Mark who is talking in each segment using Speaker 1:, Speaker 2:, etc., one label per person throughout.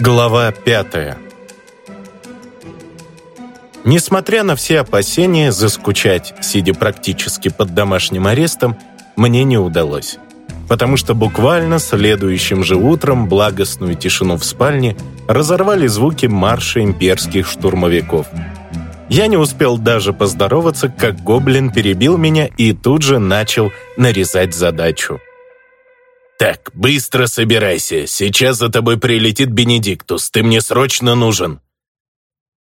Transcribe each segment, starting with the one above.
Speaker 1: Глава пятая Несмотря на все опасения, заскучать, сидя практически под домашним арестом, мне не удалось. Потому что буквально следующим же утром благостную тишину в спальне разорвали звуки марша имперских штурмовиков. Я не успел даже поздороваться, как гоблин перебил меня и тут же начал нарезать задачу.
Speaker 2: «Так, быстро собирайся. Сейчас за тобой прилетит Бенедиктус. Ты мне срочно нужен».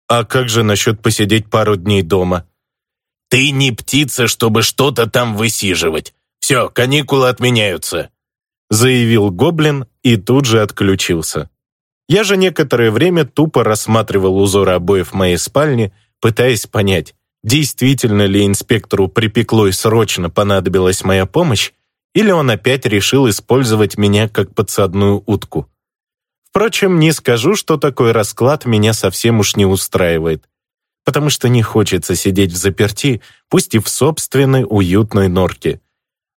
Speaker 1: «А как же насчет посидеть пару дней дома?»
Speaker 2: «Ты не птица, чтобы что-то там высиживать. Все, каникулы отменяются»,
Speaker 1: заявил гоблин и тут же отключился. Я же некоторое время тупо рассматривал узоры обоев моей спальни, пытаясь понять, действительно ли инспектору припекло и срочно понадобилась моя помощь, или он опять решил использовать меня как подсадную утку. Впрочем, не скажу, что такой расклад меня совсем уж не устраивает, потому что не хочется сидеть в заперти, пусть и в собственной уютной норке,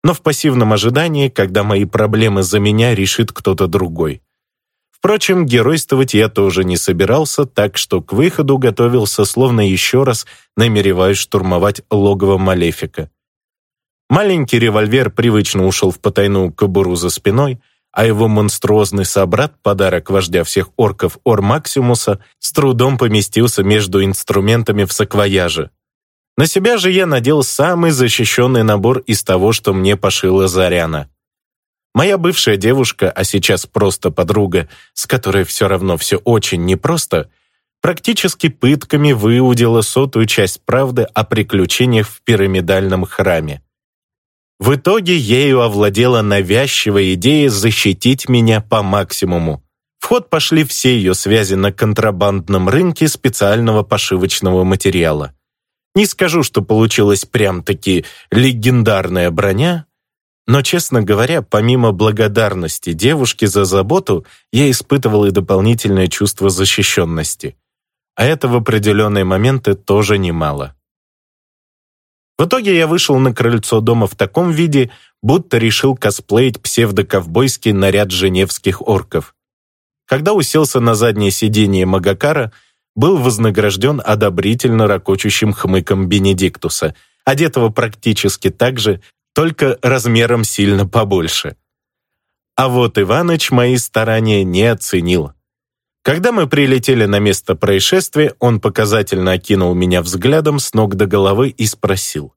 Speaker 1: но в пассивном ожидании, когда мои проблемы за меня решит кто-то другой. Впрочем, геройствовать я тоже не собирался, так что к выходу готовился, словно еще раз намереваясь штурмовать логово Малефика. Маленький револьвер привычно ушел в потайную кобуру за спиной, а его монструозный собрат, подарок вождя всех орков Ор Максимуса, с трудом поместился между инструментами в саквояже. На себя же я надел самый защищенный набор из того, что мне пошила Заряна. Моя бывшая девушка, а сейчас просто подруга, с которой все равно все очень непросто, практически пытками выудила сотую часть правды о приключениях в пирамидальном храме. В итоге ею овладела навязчивая идея защитить меня по максимуму. В ход пошли все ее связи на контрабандном рынке специального пошивочного материала. Не скажу, что получилась прям-таки легендарная броня, но, честно говоря, помимо благодарности девушке за заботу, я испытывал и дополнительное чувство защищенности. А это в определенные моменты тоже немало. В итоге я вышел на крыльцо дома в таком виде, будто решил косплеить псевдоковбойский наряд женевских орков. Когда уселся на заднее сиденье Магакара, был вознагражден одобрительно ракочущим хмыком Бенедиктуса, одетого практически так же, только размером сильно побольше. А вот Иваныч мои старания не оценил. Когда мы прилетели на место происшествия, он показательно окинул меня взглядом с ног до головы и спросил.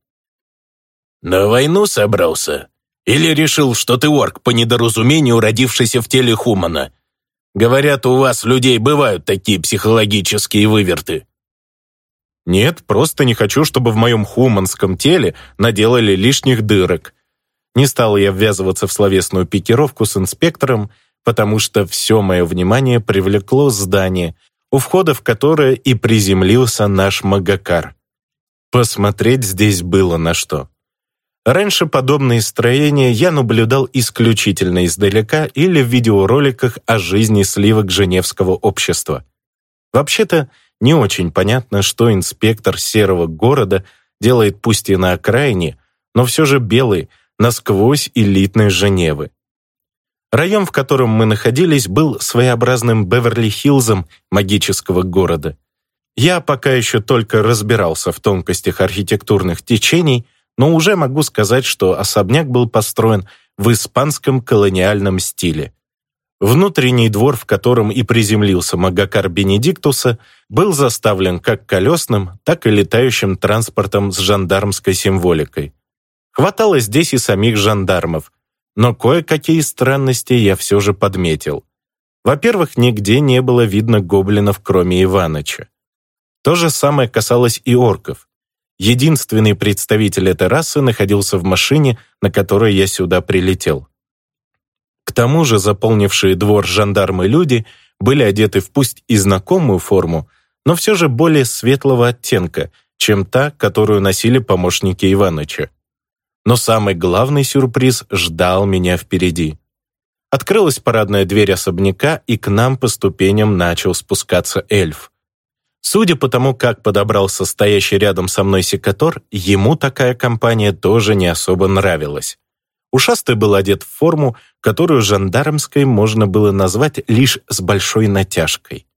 Speaker 2: «На войну собрался? Или решил, что ты орк по недоразумению, родившийся в теле Хумана? Говорят, у вас, людей, бывают такие психологические выверты».
Speaker 1: «Нет, просто не хочу, чтобы в моем хуманском теле наделали лишних дырок». Не стал я ввязываться в словесную пикировку с инспектором, потому что все мое внимание привлекло здание, у входа в которое и приземлился наш Магакар. Посмотреть здесь было на что. Раньше подобные строения я наблюдал исключительно издалека или в видеороликах о жизни сливок Женевского общества. Вообще-то, не очень понятно, что инспектор серого города делает пусть и на окраине, но все же белый, насквозь элитной Женевы. Район, в котором мы находились, был своеобразным Беверли-Хиллзом магического города. Я пока еще только разбирался в тонкостях архитектурных течений, но уже могу сказать, что особняк был построен в испанском колониальном стиле. Внутренний двор, в котором и приземлился Магакар Бенедиктуса, был заставлен как колесным, так и летающим транспортом с жандармской символикой. Хватало здесь и самих жандармов, но кое-какие странности я все же подметил. Во-первых, нигде не было видно гоблинов, кроме Иваныча. То же самое касалось и орков. Единственный представитель этой расы находился в машине, на которой я сюда прилетел. К тому же заполнившие двор жандармы люди были одеты в пусть и знакомую форму, но все же более светлого оттенка, чем та, которую носили помощники Иваныча. Но самый главный сюрприз ждал меня впереди. Открылась парадная дверь особняка, и к нам по ступеням начал спускаться эльф. Судя по тому, как подобрался стоящий рядом со мной секатор, ему такая компания тоже не особо нравилась. Ушастый был одет в форму, которую жандармской можно было назвать лишь с большой натяжкой.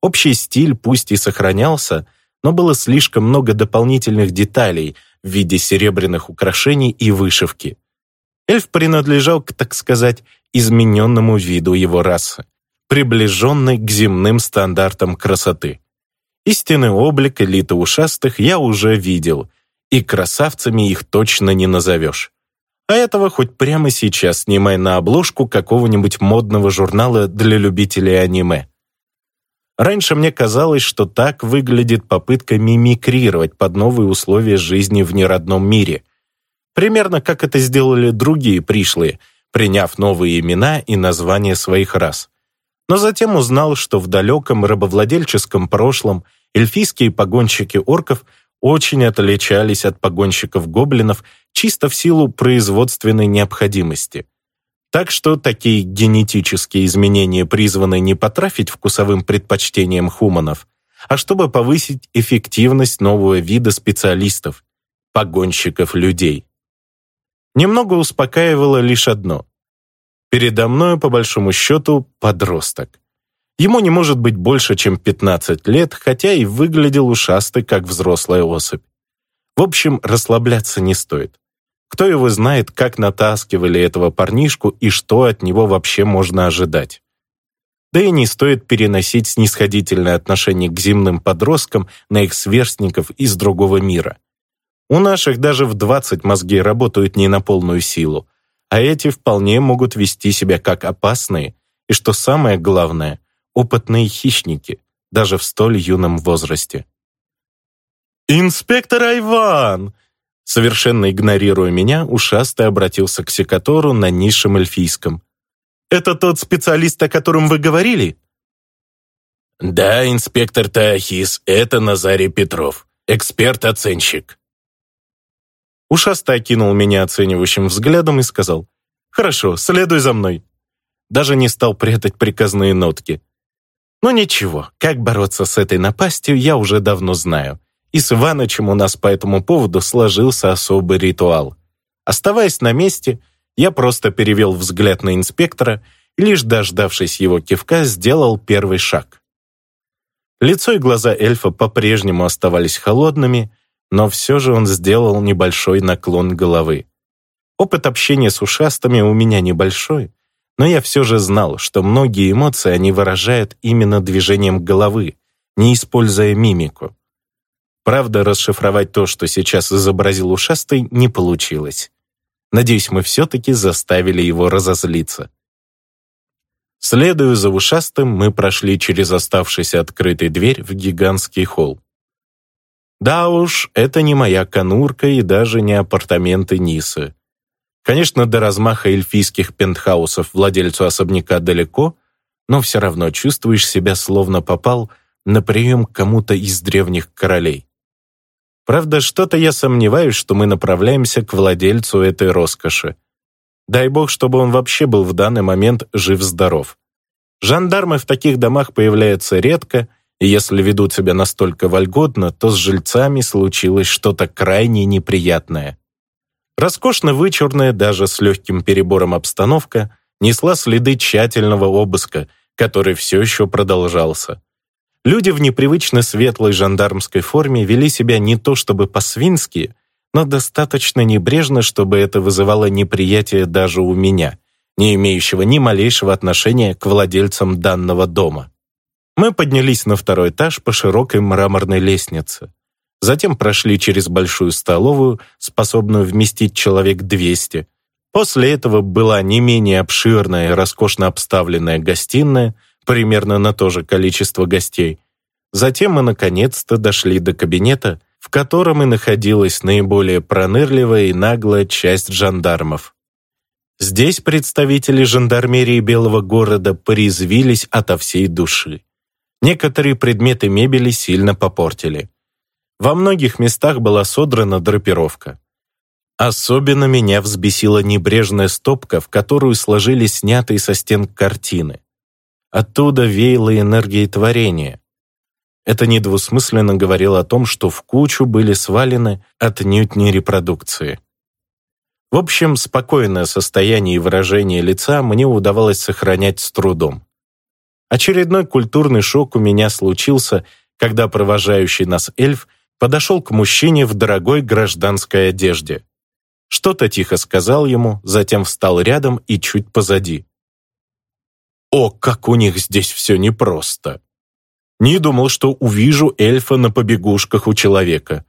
Speaker 1: Общий стиль пусть и сохранялся, но было слишком много дополнительных деталей в виде серебряных украшений и вышивки. Эльф принадлежал к, так сказать, измененному виду его расы, приближенной к земным стандартам красоты. Истинный облик элиты ушастых я уже видел, и красавцами их точно не назовешь. А этого хоть прямо сейчас снимай на обложку какого-нибудь модного журнала для любителей аниме. Раньше мне казалось, что так выглядит попытка мимикрировать под новые условия жизни в неродном мире. Примерно как это сделали другие пришлые, приняв новые имена и названия своих рас. Но затем узнал, что в далеком рабовладельческом прошлом эльфийские погонщики орков очень отличались от погонщиков гоблинов чисто в силу производственной необходимости. Так что такие генетические изменения призваны не потрафить вкусовым предпочтениям хуманов, а чтобы повысить эффективность нового вида специалистов – погонщиков людей. Немного успокаивало лишь одно. Передо мной, по большому счету, подросток. Ему не может быть больше, чем 15 лет, хотя и выглядел ушастый, как взрослая особь. В общем, расслабляться не стоит. Кто его знает, как натаскивали этого парнишку и что от него вообще можно ожидать. Да и не стоит переносить снисходительное отношение к земным подросткам на их сверстников из другого мира. У наших даже в 20 мозги работают не на полную силу, а эти вполне могут вести себя как опасные и, что самое главное, опытные хищники, даже в столь юном возрасте. «Инспектор Айван!» Совершенно игнорируя меня, ушастый обратился к секатору на низшем эльфийском. «Это тот специалист, о котором вы говорили?»
Speaker 2: «Да, инспектор Таахис, это Назарий Петров, эксперт-оценщик».
Speaker 1: Ушастый окинул меня оценивающим взглядом и сказал, «Хорошо, следуй за мной». Даже не стал прятать приказные нотки. Но ничего, как бороться с этой напастью, я уже давно знаю и с Иванычем у нас по этому поводу сложился особый ритуал. Оставаясь на месте, я просто перевел взгляд на инспектора и, лишь дождавшись его кивка, сделал первый шаг. Лицо и глаза эльфа по-прежнему оставались холодными, но все же он сделал небольшой наклон головы. Опыт общения с ушастыми у меня небольшой, но я все же знал, что многие эмоции они выражают именно движением головы, не используя мимику. Правда, расшифровать то, что сейчас изобразил ушастый, не получилось. Надеюсь, мы все-таки заставили его разозлиться. Следуя за ушастым, мы прошли через оставшийся открытой дверь в гигантский холл. Да уж, это не моя конурка и даже не апартаменты Нисы. Конечно, до размаха эльфийских пентхаусов владельцу особняка далеко, но все равно чувствуешь себя словно попал на прием к кому-то из древних королей. Правда, что-то я сомневаюсь, что мы направляемся к владельцу этой роскоши. Дай бог, чтобы он вообще был в данный момент жив-здоров. Жандармы в таких домах появляются редко, и если ведут себя настолько вольготно, то с жильцами случилось что-то крайне неприятное. Роскошно вычурная, даже с легким перебором обстановка, несла следы тщательного обыска, который все еще продолжался. Люди в непривычно светлой жандармской форме вели себя не то чтобы по-свински, но достаточно небрежно, чтобы это вызывало неприятие даже у меня, не имеющего ни малейшего отношения к владельцам данного дома. Мы поднялись на второй этаж по широкой мраморной лестнице. Затем прошли через большую столовую, способную вместить человек 200. После этого была не менее обширная и роскошно обставленная гостиная, примерно на то же количество гостей. Затем мы наконец-то дошли до кабинета, в котором и находилась наиболее пронырливая и наглая часть жандармов. Здесь представители жандармерии Белого города порезвились ото всей души. Некоторые предметы мебели сильно попортили. Во многих местах была содрана драпировка. Особенно меня взбесила небрежная стопка, в которую сложили снятые со стен картины. Оттуда веяло энергией творения. Это недвусмысленно говорило о том, что в кучу были свалены отнюдь не репродукции. В общем, спокойное состояние и выражение лица мне удавалось сохранять с трудом. Очередной культурный шок у меня случился, когда провожающий нас эльф подошел к мужчине в дорогой гражданской одежде. Что-то тихо сказал ему, затем встал рядом и чуть позади. О, как у них здесь все непросто! Не думал, что увижу эльфа на побегушках у человека.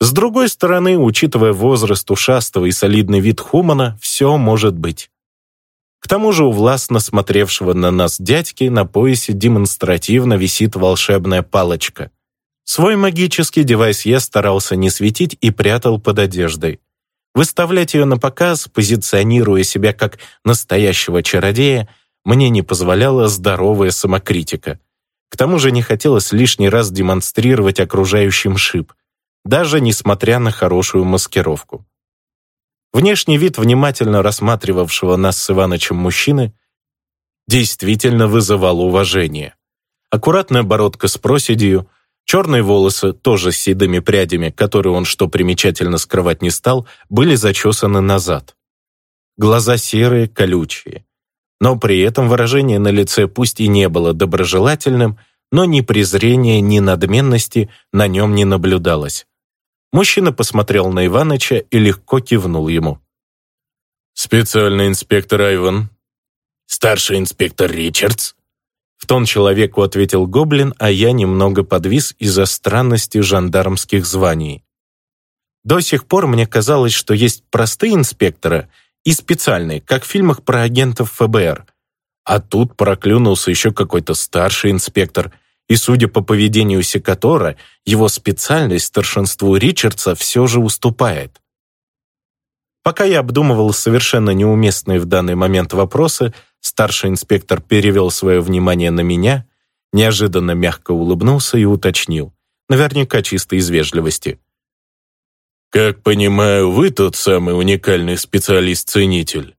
Speaker 1: С другой стороны, учитывая возраст ушастого и солидный вид Хумана, все может быть. К тому же у властно смотревшего на нас дядьки на поясе демонстративно висит волшебная палочка. Свой магический девайс я старался не светить и прятал под одеждой. Выставлять ее на показ, позиционируя себя как настоящего чародея, мне не позволяла здоровая самокритика. К тому же не хотелось лишний раз демонстрировать окружающим шип даже несмотря на хорошую маскировку. Внешний вид внимательно рассматривавшего нас с Иванычем мужчины действительно вызывал уважение. Аккуратная бородка с проседью, черные волосы, тоже с седыми прядями, которые он, что примечательно, скрывать не стал, были зачесаны назад. Глаза серые, колючие. Но при этом выражение на лице пусть и не было доброжелательным, но ни презрения, ни надменности на нем не наблюдалось. Мужчина посмотрел на Иваныча и легко кивнул ему.
Speaker 2: «Специальный инспектор Айван». «Старший инспектор Ричардс».
Speaker 1: В тон человеку ответил Гоблин, а я немного подвис из-за странности жандармских званий. До сих пор мне казалось, что есть простые инспекторы и специальные, как в фильмах про агентов ФБР. А тут проклюнулся еще какой-то старший инспектор – и, судя по поведению Секатора, его специальность старшинству Ричардса все же уступает. Пока я обдумывал совершенно неуместные в данный момент вопросы, старший инспектор перевел свое внимание на меня, неожиданно мягко улыбнулся и уточнил, наверняка чисто из вежливости.
Speaker 2: «Как понимаю, вы тот самый уникальный специалист-ценитель?»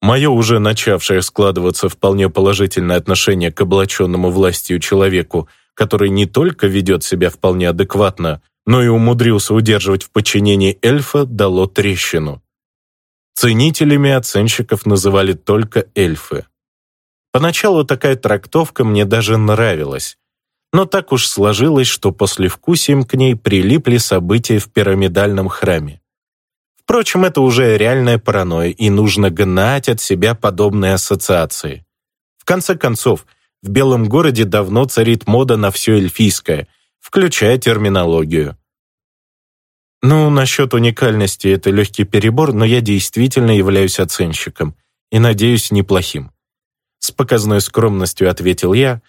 Speaker 1: Мое уже начавшее складываться вполне положительное отношение к облаченному властью человеку, который не только ведет себя вполне адекватно, но и умудрился удерживать в подчинении эльфа, дало трещину. Ценителями оценщиков называли только эльфы. Поначалу такая трактовка мне даже нравилась, но так уж сложилось, что после вкусием к ней прилипли события в пирамидальном храме. Впрочем, это уже реальная паранойя, и нужно гнать от себя подобные ассоциации. В конце концов, в Белом городе давно царит мода на все эльфийское, включая терминологию. Ну, насчет уникальности это легкий перебор, но я действительно являюсь оценщиком и, надеюсь, неплохим. С показной скромностью ответил я,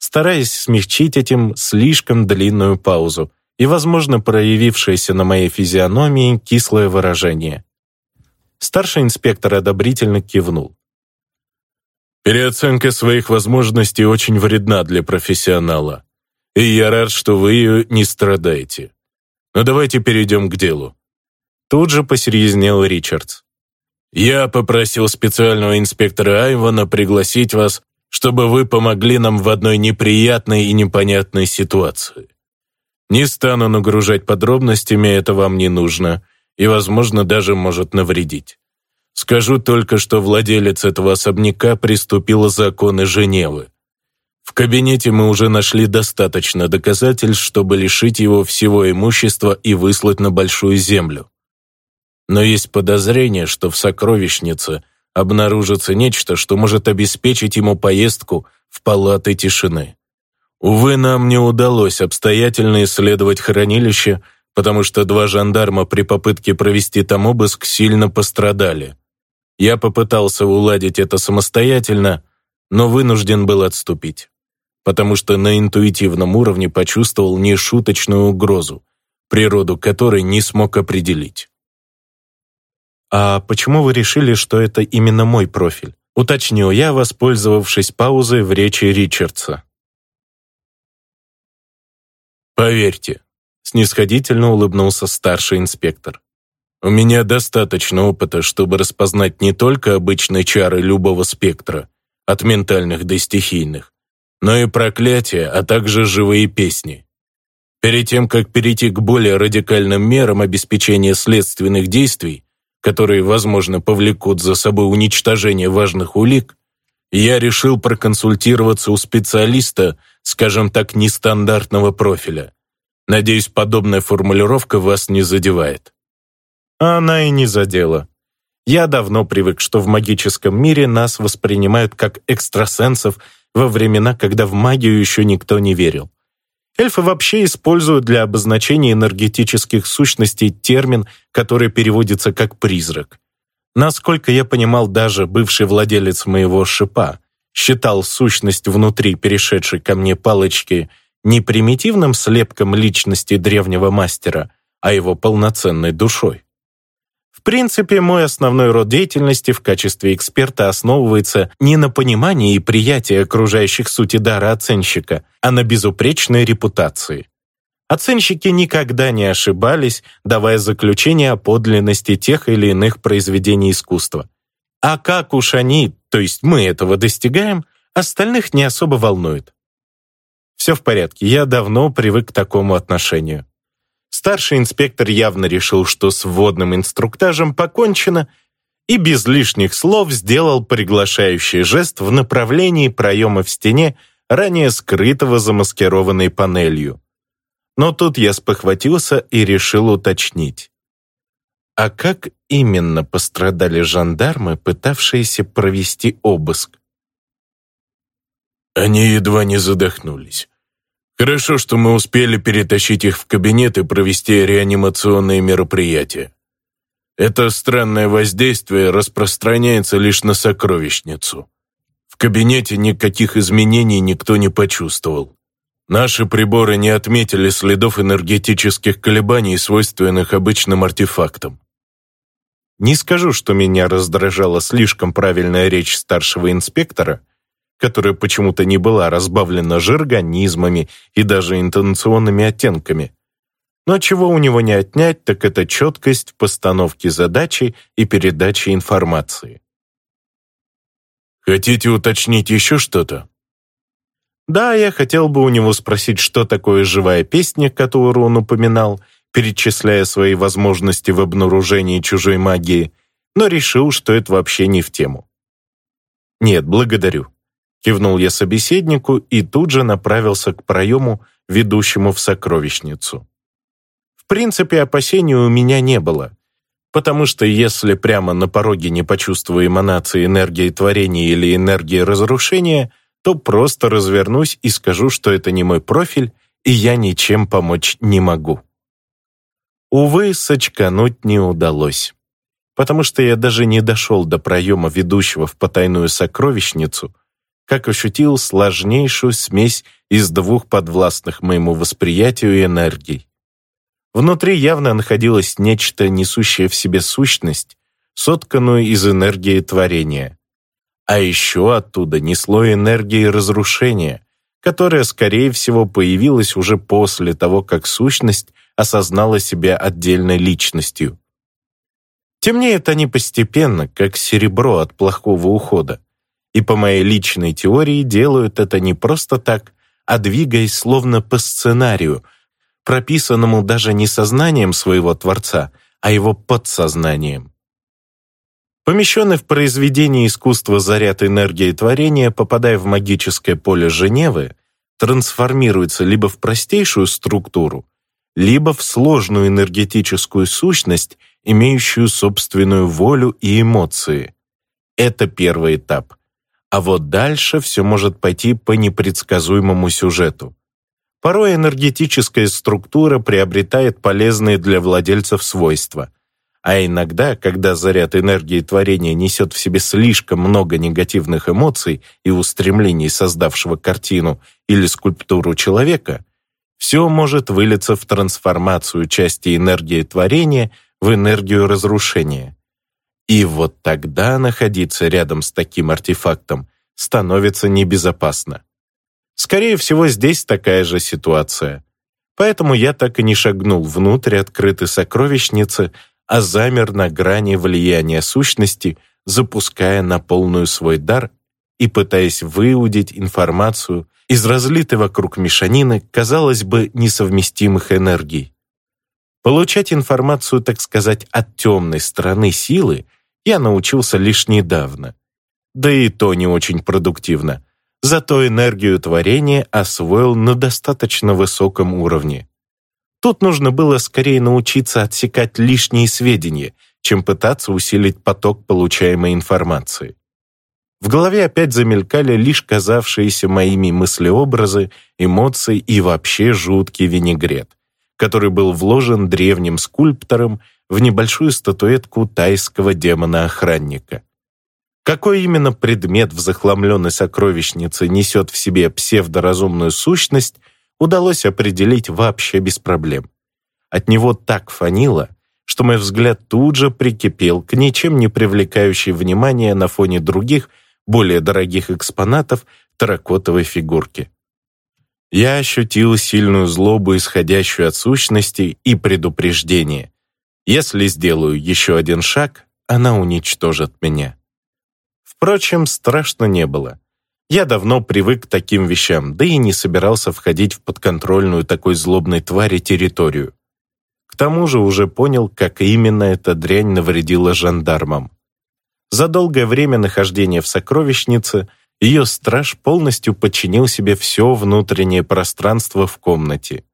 Speaker 1: стараясь смягчить этим слишком длинную паузу, и, возможно, проявившееся на моей физиономии кислое выражение. Старший инспектор одобрительно кивнул.
Speaker 2: «Переоценка своих возможностей очень вредна для профессионала, и я рад, что вы ее не страдаете. Но давайте перейдем к делу».
Speaker 1: Тут же посерьезнел Ричардс.
Speaker 2: «Я попросил специального инспектора Айвана пригласить вас, чтобы вы помогли нам в одной неприятной и непонятной ситуации. Не стану нагружать подробностями, это вам не нужно, и, возможно, даже может навредить. Скажу только, что владелец этого особняка приступил законы Женевы. В кабинете мы уже нашли достаточно доказательств, чтобы лишить его всего имущества и выслать на Большую Землю. Но есть подозрение, что в сокровищнице обнаружится нечто, что может обеспечить ему поездку в палаты тишины. Увы, нам не удалось обстоятельно исследовать хранилище, потому что два жандарма при попытке провести там обыск сильно пострадали. Я попытался уладить это самостоятельно, но вынужден был отступить, потому что на интуитивном уровне почувствовал нешуточную угрозу, природу которой не смог определить.
Speaker 1: «А почему вы решили, что это именно мой профиль?» уточнил я, воспользовавшись паузой в речи Ричардса.
Speaker 2: Поверьте, снисходительно улыбнулся старший инспектор. У меня достаточно опыта, чтобы распознать не только обычные чары любого спектра, от ментальных до стихийных, но и проклятия, а также живые песни. Перед тем, как перейти к более радикальным мерам обеспечения следственных действий, которые, возможно, повлекут за собой уничтожение важных улик, я решил проконсультироваться у специалиста, скажем так, нестандартного профиля. Надеюсь, подобная формулировка вас не задевает.
Speaker 1: Она и не задела. Я давно привык, что в магическом мире нас воспринимают как экстрасенсов во времена, когда в магию еще никто не верил. Эльфы вообще используют для обозначения энергетических сущностей термин, который переводится как «призрак». Насколько я понимал, даже бывший владелец моего шипа считал сущность внутри перешедшей ко мне палочки не примитивным слепком личности древнего мастера, а его полноценной душой. В принципе, мой основной род деятельности в качестве эксперта основывается не на понимании и приятии окружающих сути дара оценщика, а на безупречной репутации. Оценщики никогда не ошибались, давая заключение о подлинности тех или иных произведений искусства. А как уж они, то есть мы этого достигаем, остальных не особо волнует. Все в порядке, я давно привык к такому отношению. Старший инспектор явно решил, что с вводным инструктажем покончено, и без лишних слов сделал приглашающий жест в направлении проема в стене, ранее скрытого замаскированной панелью. Но тут я спохватился и решил уточнить. А как именно пострадали жандармы, пытавшиеся провести обыск?
Speaker 2: Они едва не задохнулись. Хорошо, что мы успели перетащить их в кабинет и провести реанимационные мероприятия. Это странное воздействие распространяется лишь на сокровищницу. В кабинете никаких изменений никто не почувствовал. Наши приборы не отметили следов энергетических колебаний, свойственных обычным артефактам.
Speaker 1: Не скажу, что меня раздражала слишком правильная речь старшего инспектора, которая почему-то не была разбавлена жаргонизмами и даже интонационными оттенками. Но чего у него не отнять, так это четкость в постановке задачи и передаче информации.
Speaker 2: «Хотите уточнить еще что-то?»
Speaker 1: Да, я хотел бы у него спросить, что такое живая песня, которую он упоминал, перечисляя свои возможности в обнаружении чужой магии, но решил, что это вообще не в тему. Нет, благодарю. Кивнул я собеседнику и тут же направился к проему, ведущему в сокровищницу. В принципе, опасений у меня не было, потому что если прямо на пороге не почувствую эманации энергии творения или энергии разрушения, то просто развернусь и скажу, что это не мой профиль, и я ничем помочь не могу. Увы, сочкануть не удалось, потому что я даже не дошел до проема ведущего в потайную сокровищницу, как ощутил сложнейшую смесь из двух подвластных моему восприятию энергий. Внутри явно находилось нечто, несущее в себе сущность, сотканную из энергии творения. А еще оттуда несло энергии разрушения, которая, скорее всего, появилась уже после того, как сущность осознала себя отдельной личностью. Темнеют они постепенно, как серебро от плохого ухода. И по моей личной теории делают это не просто так, а двигаясь словно по сценарию, прописанному даже не сознанием своего Творца, а его подсознанием. Помещенный в произведение искусства заряд энергии творения, попадая в магическое поле Женевы, трансформируется либо в простейшую структуру, либо в сложную энергетическую сущность, имеющую собственную волю и эмоции. Это первый этап. А вот дальше все может пойти по непредсказуемому сюжету. Порой энергетическая структура приобретает полезные для владельцев свойства. А иногда, когда заряд энергии творения несет в себе слишком много негативных эмоций и устремлений создавшего картину или скульптуру человека, все может вылиться в трансформацию части энергии творения в энергию разрушения. И вот тогда находиться рядом с таким артефактом становится небезопасно. Скорее всего, здесь такая же ситуация. Поэтому я так и не шагнул внутрь открытой сокровищницы, а замер на грани влияния сущности, запуская на полную свой дар и пытаясь выудить информацию из разлитой вокруг мешанины, казалось бы, несовместимых энергий. Получать информацию, так сказать, от темной стороны силы я научился лишь недавно. Да и то не очень продуктивно. Зато энергию творения освоил на достаточно высоком уровне. Тут нужно было скорее научиться отсекать лишние сведения, чем пытаться усилить поток получаемой информации. В голове опять замелькали лишь казавшиеся моими мыслеобразы, эмоции и вообще жуткий винегрет, который был вложен древним скульптором в небольшую статуэтку тайского демона-охранника. Какой именно предмет в захламленной сокровищнице несет в себе псевдоразумную сущность, удалось определить вообще без проблем. От него так фанило, что мой взгляд тут же прикипел к ничем не привлекающей внимания на фоне других более дорогих экспонатов терракотовой фигурки. Я ощутил сильную злобу, исходящую от сущности, и предупреждение. Если сделаю еще один шаг, она уничтожит меня. Впрочем, страшно не было. Я давно привык к таким вещам, да и не собирался входить в подконтрольную такой злобной твари территорию. К тому же уже понял, как именно эта дрянь навредила жандармам. За долгое время нахождения в сокровищнице ее страж полностью подчинил себе все внутреннее пространство в комнате.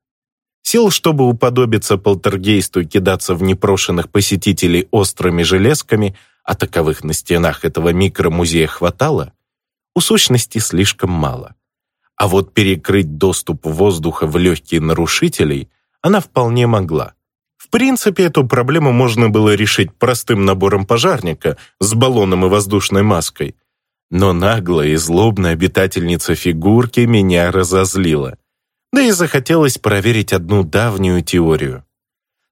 Speaker 1: Сил, чтобы уподобиться полтергейсту и кидаться в непрошенных посетителей острыми железками, а таковых на стенах этого микромузея хватало, у сущности слишком мало. А вот перекрыть доступ воздуха в легкие нарушителей она вполне могла. В принципе, эту проблему можно было решить простым набором пожарника с баллоном и воздушной маской. Но наглая и злобная обитательница фигурки меня разозлила. Да и захотелось проверить одну давнюю теорию.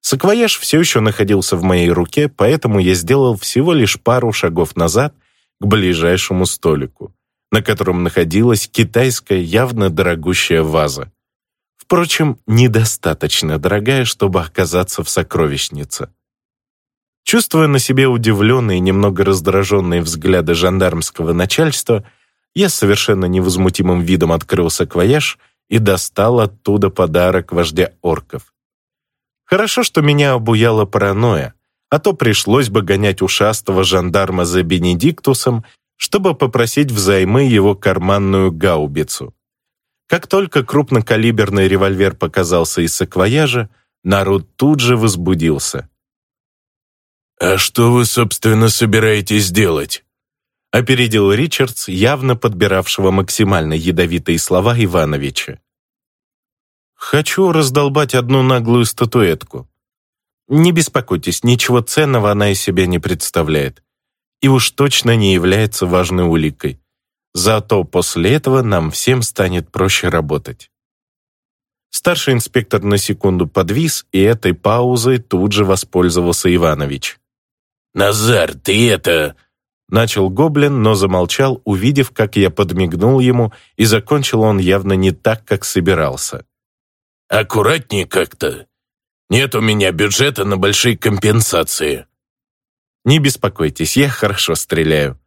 Speaker 1: Саквояж все еще находился в моей руке, поэтому я сделал всего лишь пару шагов назад к ближайшему столику, на котором находилась китайская явно дорогущая ваза. Впрочем, недостаточно дорогая, чтобы оказаться в сокровищнице. Чувствуя на себе удивленные и немного раздраженные взгляды жандармского начальства, я совершенно невозмутимым видом открыл саквояж и достал оттуда подарок вождя орков. Хорошо, что меня обуяла паранойя, а то пришлось бы гонять ушастого жандарма за Бенедиктусом, чтобы попросить взаймы его карманную гаубицу. Как только крупнокалиберный револьвер показался из саквояжа, народ тут же возбудился.
Speaker 2: «А что вы, собственно, собираетесь делать?»
Speaker 1: Опередил Ричардс, явно подбиравшего максимально ядовитые слова Ивановича. «Хочу раздолбать одну наглую статуэтку. Не беспокойтесь, ничего ценного она из себя не представляет. И уж точно не является важной уликой. Зато после этого нам всем станет проще работать. Старший инспектор на секунду подвис, и этой паузой тут же воспользовался Иванович.
Speaker 2: «Назар, ты это...»
Speaker 1: Начал гоблин, но замолчал, увидев, как я подмигнул ему, и закончил он явно не так, как собирался.
Speaker 2: «Аккуратнее как-то. Нет у меня бюджета на большие компенсации».
Speaker 1: «Не беспокойтесь, я хорошо стреляю»,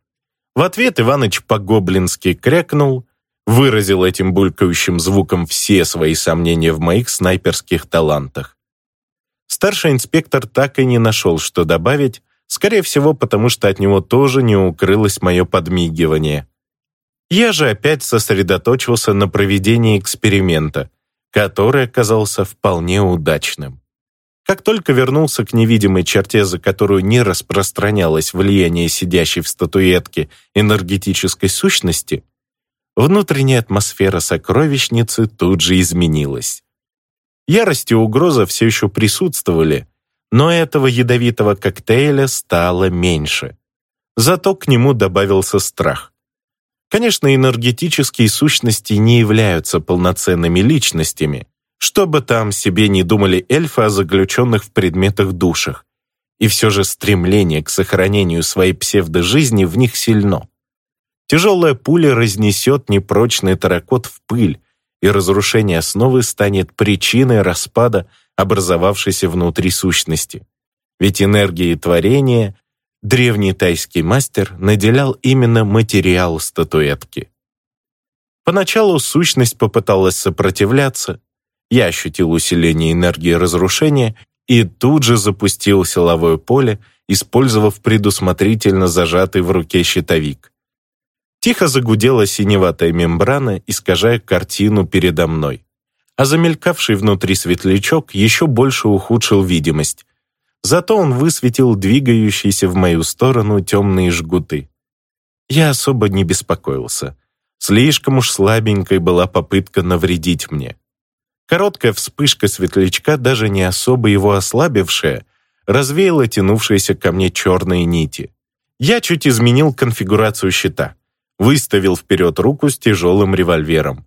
Speaker 1: в ответ Иваныч по-гоблински крякнул, выразил этим булькающим звуком все свои сомнения в моих снайперских талантах. Старший инспектор так и не нашел, что добавить, скорее всего, потому что от него тоже не укрылось мое подмигивание. Я же опять сосредоточился на проведении эксперимента, который оказался вполне удачным. Как только вернулся к невидимой черте, за которую не распространялось влияние сидящей в статуэтке энергетической сущности, внутренняя атмосфера сокровищницы тут же изменилась. Ярость и угроза все еще присутствовали, но этого ядовитого коктейля стало меньше. Зато к нему добавился страх. Конечно, энергетические сущности не являются полноценными личностями, что бы там себе не думали эльфы о заключенных в предметах душах. И все же стремление к сохранению своей псевдожизни в них сильно. Тяжелая пуля разнесет непрочный таракот в пыль, и разрушение основы станет причиной распада образовавшейся внутри сущности. Ведь энергии творения древний тайский мастер наделял именно материал статуэтки. Поначалу сущность попыталась сопротивляться, я ощутил усиление энергии разрушения и тут же запустил силовое поле, использовав предусмотрительно зажатый в руке щитовик. Тихо загудела синеватая мембрана, искажая картину передо мной. А замелькавший внутри светлячок еще больше ухудшил видимость. Зато он высветил двигающиеся в мою сторону темные жгуты. Я особо не беспокоился. Слишком уж слабенькой была попытка навредить мне. Короткая вспышка светлячка, даже не особо его ослабившая, развеяла тянувшиеся ко мне черные нити. Я чуть изменил конфигурацию щита выставил вперед руку с тяжелым револьвером.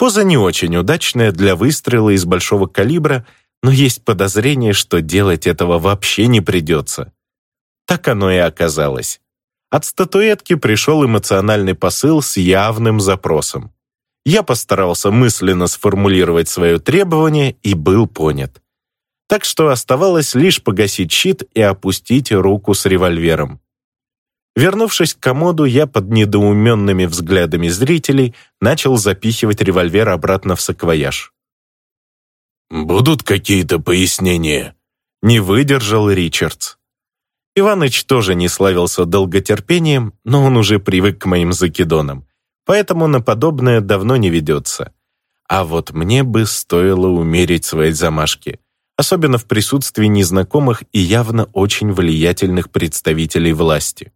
Speaker 1: Поза не очень удачная для выстрела из большого калибра, но есть подозрение, что делать этого вообще не придется. Так оно и оказалось. От статуэтки пришел эмоциональный посыл с явным запросом. Я постарался мысленно сформулировать свое требование и был понят. Так что оставалось лишь погасить щит и опустить руку с револьвером. Вернувшись к комоду, я под недоуменными взглядами зрителей начал запихивать револьвер обратно в саквояж.
Speaker 2: «Будут какие-то пояснения?»
Speaker 1: Не выдержал Ричардс. Иваныч тоже не славился долготерпением, но он уже привык к моим закидонам, поэтому на подобное давно не ведется. А вот мне бы стоило умерить свои замашки, особенно в присутствии незнакомых и явно очень влиятельных представителей власти.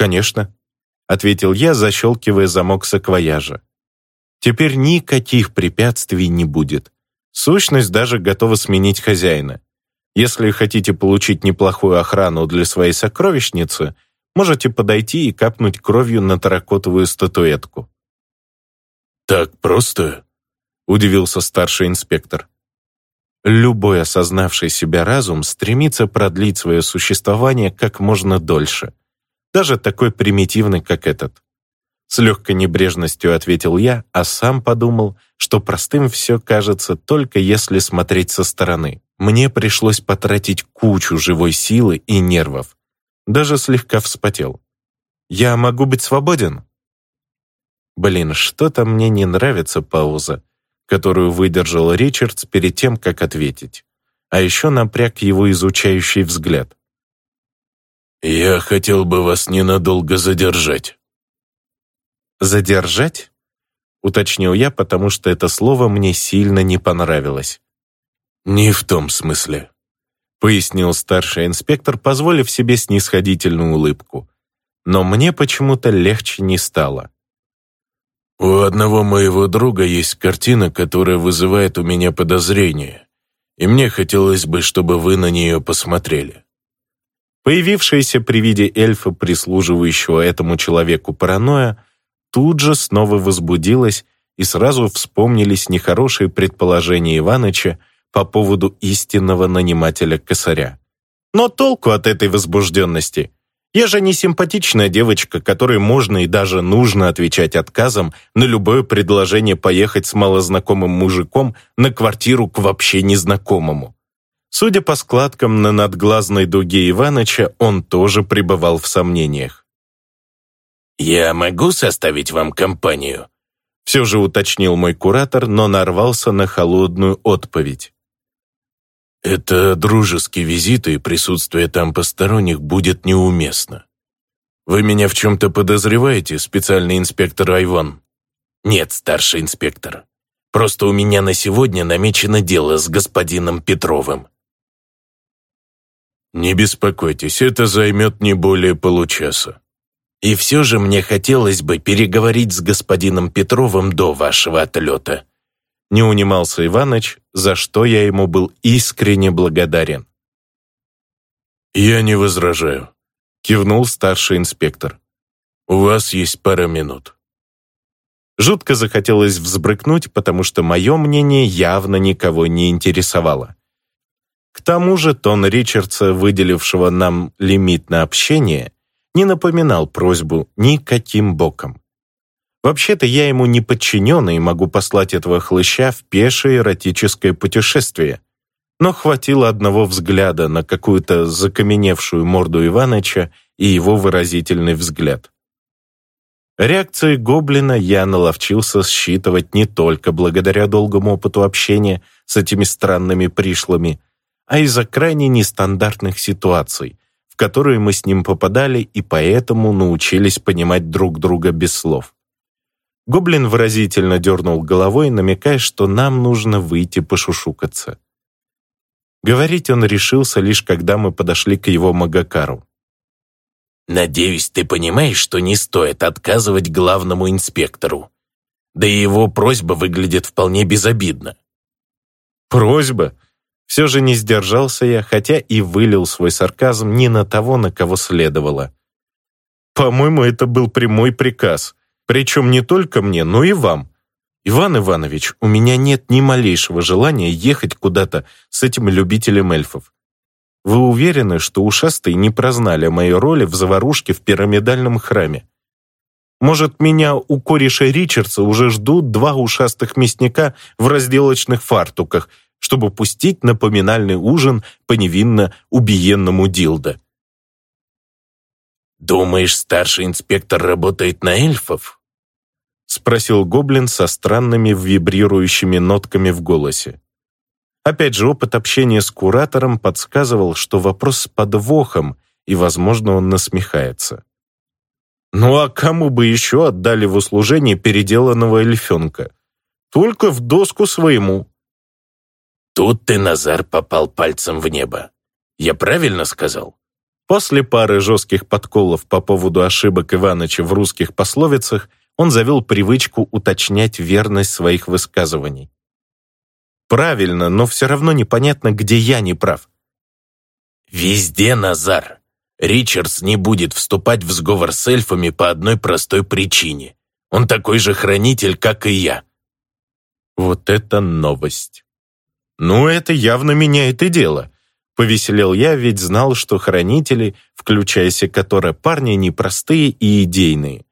Speaker 1: «Конечно», — ответил я, защелкивая замок саквояжа. «Теперь никаких препятствий не будет. Сущность даже готова сменить хозяина. Если хотите получить неплохую охрану для своей сокровищницы, можете подойти и капнуть кровью на таракотовую статуэтку».
Speaker 2: «Так просто?» — удивился старший инспектор.
Speaker 1: Любой осознавший себя разум стремится продлить свое существование как можно дольше даже такой примитивный, как этот. С легкой небрежностью ответил я, а сам подумал, что простым все кажется только если смотреть со стороны. Мне пришлось потратить кучу живой силы и нервов. Даже слегка вспотел. «Я могу быть свободен?» Блин, что-то мне не нравится пауза, которую выдержал Ричардс перед тем, как ответить. А еще напряг его изучающий взгляд.
Speaker 2: «Я хотел бы вас ненадолго задержать».
Speaker 1: «Задержать?» — уточнил я, потому что это слово мне сильно не понравилось.
Speaker 2: «Не в том смысле», — пояснил старший инспектор, позволив себе снисходительную улыбку.
Speaker 1: Но мне почему-то легче не стало.
Speaker 2: «У одного моего друга есть картина, которая вызывает у меня подозрения, и мне хотелось бы, чтобы вы на нее посмотрели».
Speaker 1: Появившаяся при виде эльфа, прислуживающего этому человеку паранойя, тут же снова возбудилась, и сразу вспомнились нехорошие предположения Иваныча по поводу истинного нанимателя косаря. Но толку от этой возбужденности? Я же не симпатичная девочка, которой можно и даже нужно отвечать отказом на любое предложение поехать с малознакомым мужиком на квартиру к вообще незнакомому. Судя по складкам на надглазной дуге Иваныча, он тоже пребывал в сомнениях.
Speaker 2: «Я могу составить вам компанию?»
Speaker 1: Все же уточнил мой куратор, но нарвался на холодную отповедь.
Speaker 2: «Это дружеский визит, и присутствие там посторонних будет неуместно. Вы меня в чем-то подозреваете, специальный инспектор Айван?» «Нет, старший инспектор. Просто у меня на сегодня намечено дело с господином Петровым. «Не беспокойтесь, это займет не более получаса. И все же мне хотелось бы переговорить с господином Петровым до вашего отлета».
Speaker 1: Не унимался Иваныч, за что я ему был искренне благодарен.
Speaker 2: «Я не возражаю», — кивнул старший инспектор. «У вас есть пара минут».
Speaker 1: Жутко захотелось взбрыкнуть, потому что мое мнение явно никого не интересовало. К тому же тон Ричардса, выделившего нам лимит на общение, не напоминал просьбу никаким боком. Вообще-то я ему не подчинен и могу послать этого хлыща в пешее эротическое путешествие. Но хватило одного взгляда на какую-то закаменевшую морду Иваныча и его выразительный взгляд. Реакции гоблина я наловчился считывать не только благодаря долгому опыту общения с этими странными пришлыми, а из-за крайне нестандартных ситуаций, в которые мы с ним попадали и поэтому научились понимать друг друга без слов. Гоблин выразительно дернул головой, намекая, что нам нужно выйти пошушукаться. Говорить он решился лишь когда мы подошли к его Магакару.
Speaker 2: «Надеюсь, ты понимаешь, что не стоит отказывать главному инспектору. Да и его просьба выглядит вполне безобидно».
Speaker 1: «Просьба?» Все же не сдержался я, хотя и вылил свой сарказм не на того, на кого следовало. «По-моему, это был прямой приказ, причем не только мне, но и вам. Иван Иванович, у меня нет ни малейшего желания ехать куда-то с этим любителем эльфов. Вы уверены, что ушастые не прознали моей роли в заварушке в пирамидальном храме? Может, меня у кореша Ричардса уже ждут два ушастых мясника в разделочных фартуках, чтобы пустить на поминальный ужин по невинно убиенному Дилда?
Speaker 2: «Думаешь, старший инспектор работает на эльфов?»
Speaker 1: спросил гоблин со странными вибрирующими нотками в голосе. Опять же, опыт общения с куратором подсказывал, что вопрос с подвохом, и, возможно, он насмехается. Ну а кому бы еще отдали в услужение переделанного эльфенка? Только в доску своему.
Speaker 2: Тут ты, Назар, попал пальцем в небо. Я правильно сказал?
Speaker 1: После пары жестких подколов по поводу ошибок Иваныча в русских пословицах он завел привычку уточнять верность своих высказываний. Правильно, но все равно непонятно, где я не прав.
Speaker 2: Везде Назар. Ричардс не будет вступать в сговор с эльфами по одной простой причине. Он такой же хранитель, как и я.
Speaker 1: Вот это новость. Ну, это явно меняет и дело. Повеселел я, ведь знал, что хранители, включая секатора, парни непростые и идейные.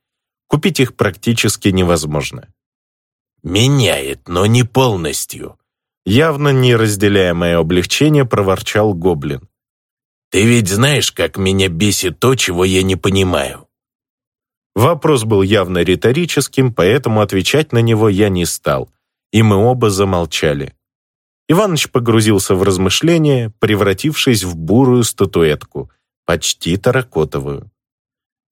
Speaker 1: Купить их практически невозможно.
Speaker 2: Меняет, но не полностью.
Speaker 1: Явно не разделяя мое облегчение, проворчал гоблин.
Speaker 2: «Ты ведь знаешь, как меня бесит то, чего я не понимаю».
Speaker 1: Вопрос был явно риторическим, поэтому отвечать на него я не стал, и мы оба замолчали. Иваныч погрузился в размышления, превратившись в бурую статуэтку, почти таракотовую.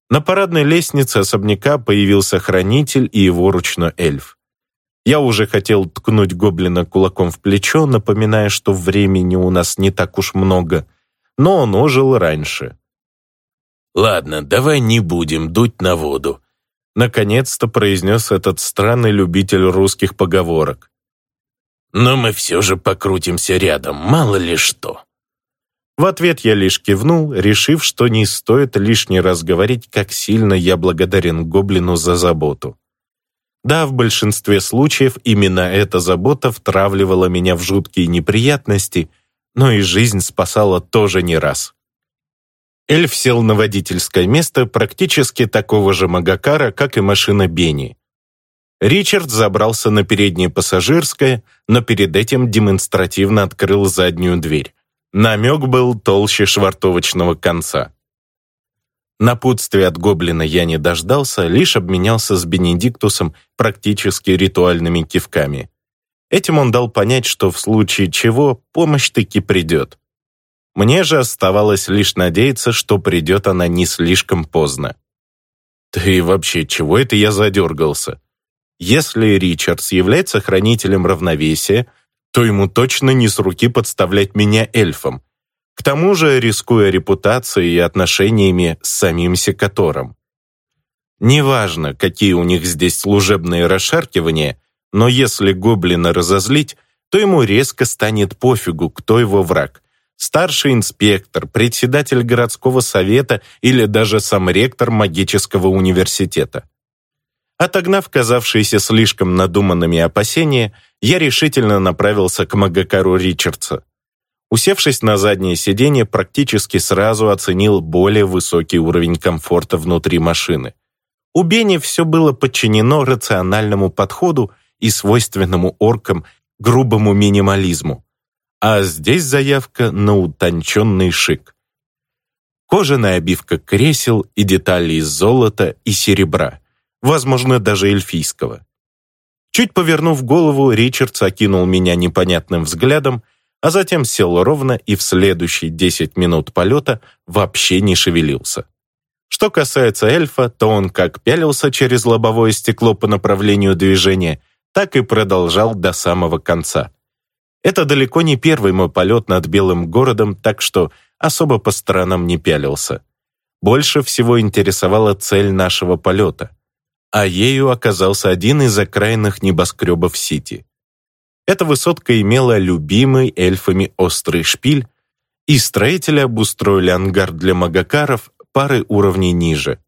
Speaker 1: На парадной лестнице особняка появился хранитель и его ручной эльф. Я уже хотел ткнуть гоблина кулаком в плечо, напоминая, что времени у нас не так уж много, но он ожил раньше.
Speaker 2: «Ладно, давай не будем дуть на воду»,
Speaker 1: наконец-то произнес этот странный любитель русских поговорок.
Speaker 2: «Но мы все же покрутимся рядом, мало ли что».
Speaker 1: В ответ я лишь кивнул, решив, что не стоит лишний раз говорить, как сильно я благодарен гоблину за заботу. Да, в большинстве случаев именно эта забота втравливала меня в жуткие неприятности, но и жизнь спасала тоже не раз. Эльф сел на водительское место практически такого же Магакара, как и машина Бенни. Ричард забрался на переднее пассажирское, но перед этим демонстративно открыл заднюю дверь. Намек был толще швартовочного конца. Напутствия от гоблина я не дождался, лишь обменялся с Бенедиктусом практически ритуальными кивками. Этим он дал понять, что в случае чего помощь таки придет. Мне же оставалось лишь надеяться, что придет она не слишком поздно. И вообще, чего это я задергался? Если Ричардс является хранителем равновесия, то ему точно не с руки подставлять меня эльфом, к тому же рискуя репутацией и отношениями с самим секатором. Неважно, какие у них здесь служебные расшаркивания, но если гоблина разозлить, то ему резко станет пофигу, кто его враг. Старший инспектор, председатель городского совета или даже сам ректор магического университета. Отогнав казавшиеся слишком надуманными опасения, я решительно направился к Магакару Ричардса. Усевшись на заднее сиденье, практически сразу оценил более высокий уровень комфорта внутри машины. У Бени все было подчинено рациональному подходу и свойственному оркам грубому минимализму. а здесь заявка на утонченный шик. Кожаная обивка кресел и детали из золота и серебра, возможно, даже эльфийского. Чуть повернув голову, Ричардс окинул меня непонятным взглядом, а затем сел ровно и в следующие 10 минут полета вообще не шевелился. Что касается эльфа, то он как пялился через лобовое стекло по направлению движения, так и продолжал до самого конца. Это далеко не первый мой полет над Белым городом, так что особо по сторонам не пялился. Больше всего интересовала цель нашего полета, а ею оказался один из окраинных небоскребов Сити. Эта высотка имела любимый эльфами острый шпиль, и строители обустроили ангар для магакаров пары уровней ниже.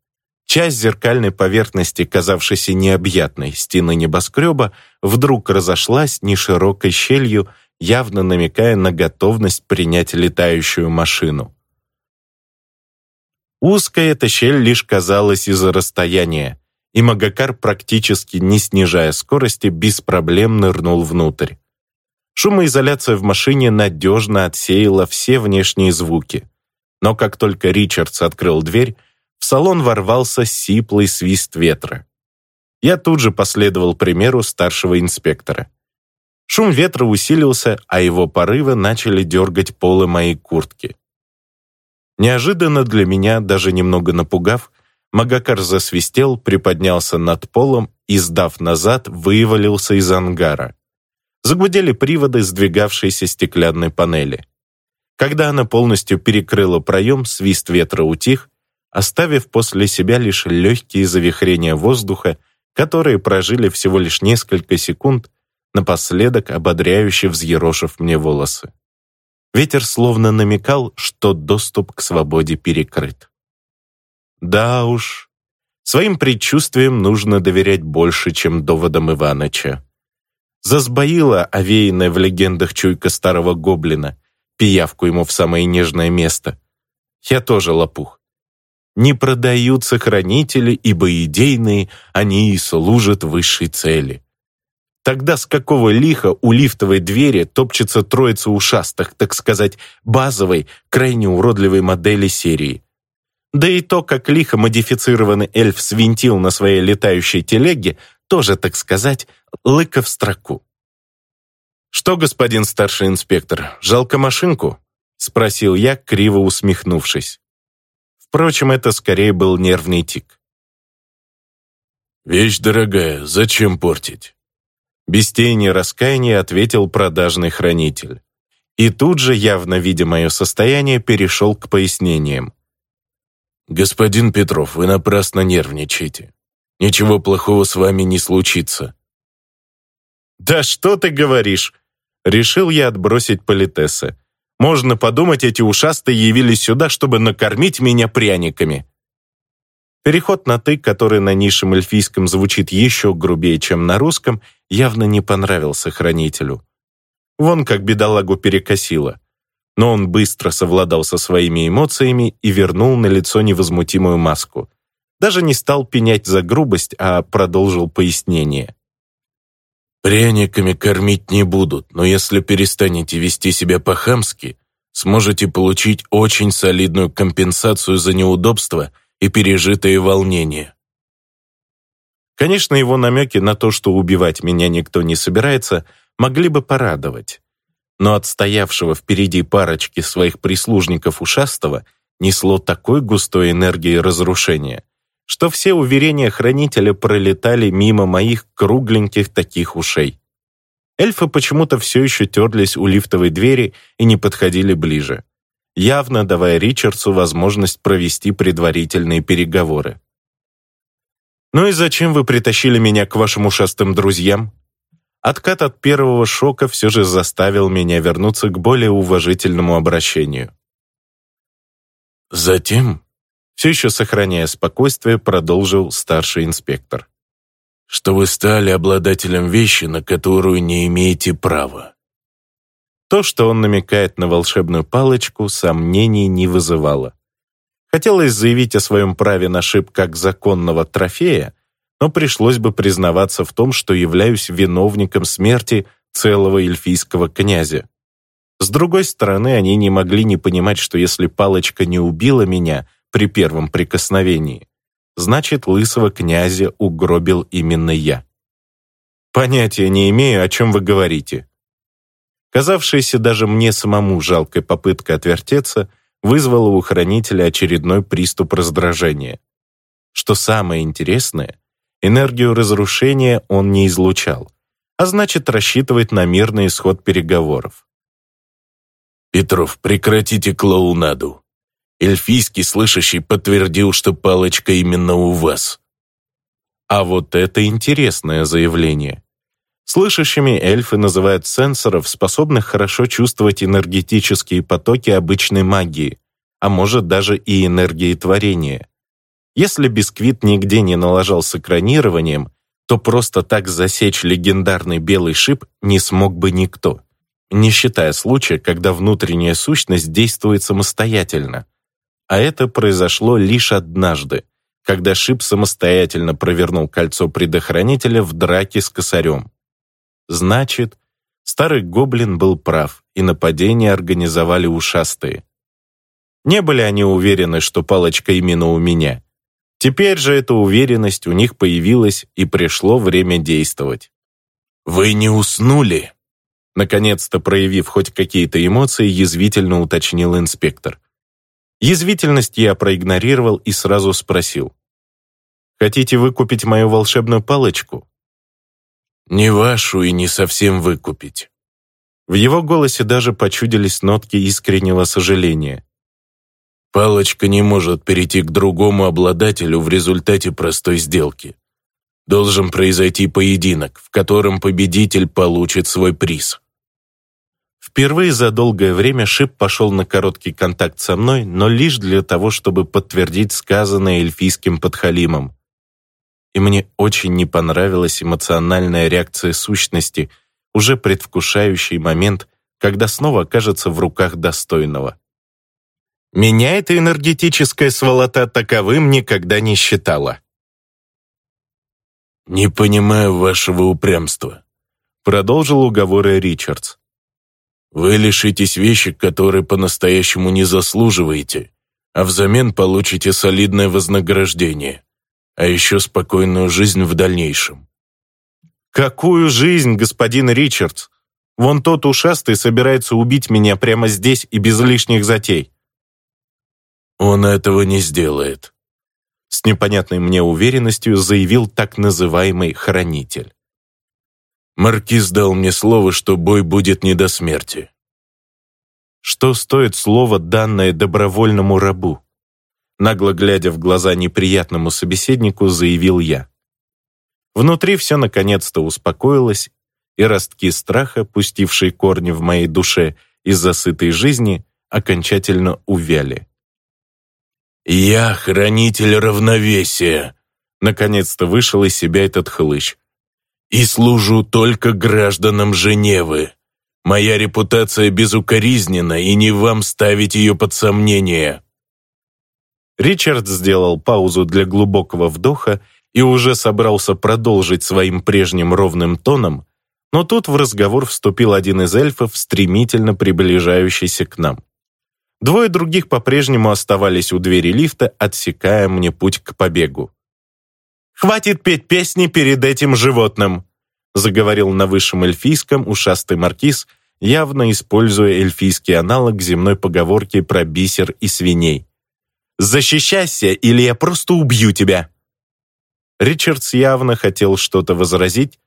Speaker 1: Часть зеркальной поверхности, казавшейся необъятной стены небоскреба, вдруг разошлась неширокой щелью, явно намекая на готовность принять летающую машину. Узкая эта щель лишь казалась из-за расстояния, и Магакар, практически не снижая скорости, без проблем нырнул внутрь. Шумоизоляция в машине надежно отсеяла все внешние звуки. Но как только Ричардс открыл дверь, в салон ворвался сиплый свист ветра. Я тут же последовал примеру старшего инспектора. Шум ветра усилился, а его порывы начали дергать полы моей куртки. Неожиданно для меня, даже немного напугав, Магакар засвистел, приподнялся над полом и, сдав назад, вывалился из ангара. Загудели приводы сдвигавшейся стеклянной панели. Когда она полностью перекрыла проем, свист ветра утих, оставив после себя лишь легкие завихрения воздуха, которые прожили всего лишь несколько секунд, напоследок ободряюще взъерошив мне волосы. Ветер словно намекал, что доступ к свободе перекрыт. Да уж, своим предчувствиям нужно доверять больше, чем доводам Иваныча. Засбоила овеянная в легендах чуйка старого гоблина — пиявку ему в самое нежное место. Я тоже лопух. Не продаются хранители, ибо идейные, они и служат высшей цели. Тогда с какого лиха у лифтовой двери топчется троица ушастых, так сказать, базовой, крайне уродливой модели серии? Да и то, как лихо модифицированный эльф свинтил на своей летающей телеге, тоже, так сказать, лыка в строку. «Что, господин старший инспектор, жалко машинку?» — спросил я, криво усмехнувшись. Впрочем, это скорее был нервный тик.
Speaker 2: «Вещь дорогая, зачем портить?»
Speaker 1: Без тени раскаяния ответил продажный хранитель. И тут же, явно видя мое состояние, перешел к пояснениям.
Speaker 2: «Господин Петров, вы напрасно нервничаете. Ничего плохого с вами не случится.
Speaker 1: «Да что ты говоришь?» Решил я отбросить политессы. Можно подумать, эти ушастые явились сюда, чтобы накормить меня пряниками. Переход на «ты», который на низшем эльфийском звучит еще грубее, чем на русском, явно не понравился хранителю. Вон как бедолагу перекосило. Но он быстро совладал со своими эмоциями и вернул на лицо невозмутимую маску. Даже не стал пенять за грубость, а продолжил пояснение.
Speaker 2: Пряниками кормить не будут, но если перестанете вести себя по-хамски, сможете получить очень солидную компенсацию за неудобства и пережитые волнения.
Speaker 1: Конечно, его намеки на то, что убивать меня никто не собирается, могли бы порадовать. Но от стоявшего впереди парочки своих прислужников ушастого несло такой густой энергии разрушения, что все уверения хранителя пролетали мимо моих кругленьких таких ушей. Эльфы почему-то все еще терлись у лифтовой двери и не подходили ближе, явно давая Ричардсу возможность провести предварительные переговоры. «Ну и зачем вы притащили меня к вашим ушастым друзьям?» Откат от первого шока все же заставил меня вернуться к более уважительному обращению.
Speaker 2: «Затем,
Speaker 1: все еще сохраняя спокойствие, продолжил старший инспектор.
Speaker 2: «Что вы стали обладателем вещи, на которую не имеете права».
Speaker 1: То, что он намекает на волшебную палочку, сомнений не вызывало. Хотелось заявить о своем праве на шип как законного трофея, но пришлось бы признаваться в том, что являюсь виновником смерти целого эльфийского князя. С другой стороны, они не могли не понимать, что если палочка не убила меня при первом прикосновении, значит, лысого князя угробил именно я. Понятия не имею, о чем вы говорите. Казавшаяся даже мне самому жалкой попытка отвертеться вызвала у хранителя очередной приступ раздражения. Что самое интересное, энергию разрушения он не излучал, а значит рассчитывает на мирный исход переговоров.
Speaker 2: «Петров, прекратите клоунаду. Эльфийский слышащий подтвердил, что палочка именно у вас».
Speaker 1: А вот это интересное заявление. Слышащими эльфы называют сенсоров, способных хорошо чувствовать энергетические потоки обычной магии, а может даже и энергии творения. Если бисквит нигде не налажал с экранированием, то просто так засечь легендарный белый шип не смог бы никто, не считая случая, когда внутренняя сущность действует самостоятельно. А это произошло лишь однажды, когда шип самостоятельно провернул кольцо предохранителя в драке с косарем. Значит, старый гоблин был прав, и нападение организовали ушастые. Не были они уверены, что палочка именно у меня – Теперь же эта уверенность у них появилась, и пришло время действовать.
Speaker 2: «Вы не уснули?»
Speaker 1: Наконец-то, проявив хоть какие-то эмоции, язвительно уточнил инспектор. Язвительность я проигнорировал и сразу спросил. «Хотите выкупить мою волшебную палочку?»
Speaker 2: «Не вашу и не совсем выкупить».
Speaker 1: В его голосе даже почудились нотки искреннего сожаления.
Speaker 2: Палочка не может перейти к другому обладателю в результате простой сделки. Должен произойти поединок, в котором победитель получит свой приз.
Speaker 1: Впервые за долгое время Шип пошел на короткий контакт со мной, но лишь для того, чтобы подтвердить сказанное эльфийским подхалимом. И мне очень не понравилась эмоциональная реакция сущности, уже предвкушающий момент, когда снова окажется в руках достойного. Меня эта энергетическая сволота таковым никогда не считала.
Speaker 2: «Не понимаю вашего упрямства», — продолжил уговоры Ричардс. «Вы лишитесь вещи, которые по-настоящему не заслуживаете, а взамен получите солидное вознаграждение, а еще спокойную жизнь в дальнейшем».
Speaker 1: «Какую жизнь, господин Ричардс? Вон тот ушастый собирается убить меня прямо здесь и без лишних затей.
Speaker 2: Он этого не сделает.
Speaker 1: С непонятной мне уверенностью заявил так называемый хранитель.
Speaker 2: Маркиз дал мне слово, что бой будет не до смерти.
Speaker 1: Что стоит слово, данное добровольному рабу? Нагло глядя в глаза неприятному собеседнику, заявил я. Внутри все наконец-то успокоилось, и ростки страха, пустившие корни в моей душе из-за сытой жизни, окончательно увяли.
Speaker 2: «Я хранитель равновесия», — наконец-то вышел из себя этот хлыщ. «И служу только гражданам Женевы. Моя репутация безукоризненна, и не вам ставить ее под сомнение».
Speaker 1: Ричард сделал паузу для глубокого вдоха и уже собрался продолжить своим прежним ровным тоном, но тут в разговор вступил один из эльфов, стремительно приближающийся к нам. Двое других по-прежнему оставались у двери лифта, отсекая мне путь к побегу. «Хватит петь песни перед этим животным!» заговорил на высшем эльфийском ушастый маркиз, явно используя эльфийский аналог земной поговорки про бисер и свиней. «Защищайся, или я просто убью тебя!» Ричардс явно хотел что-то возразить,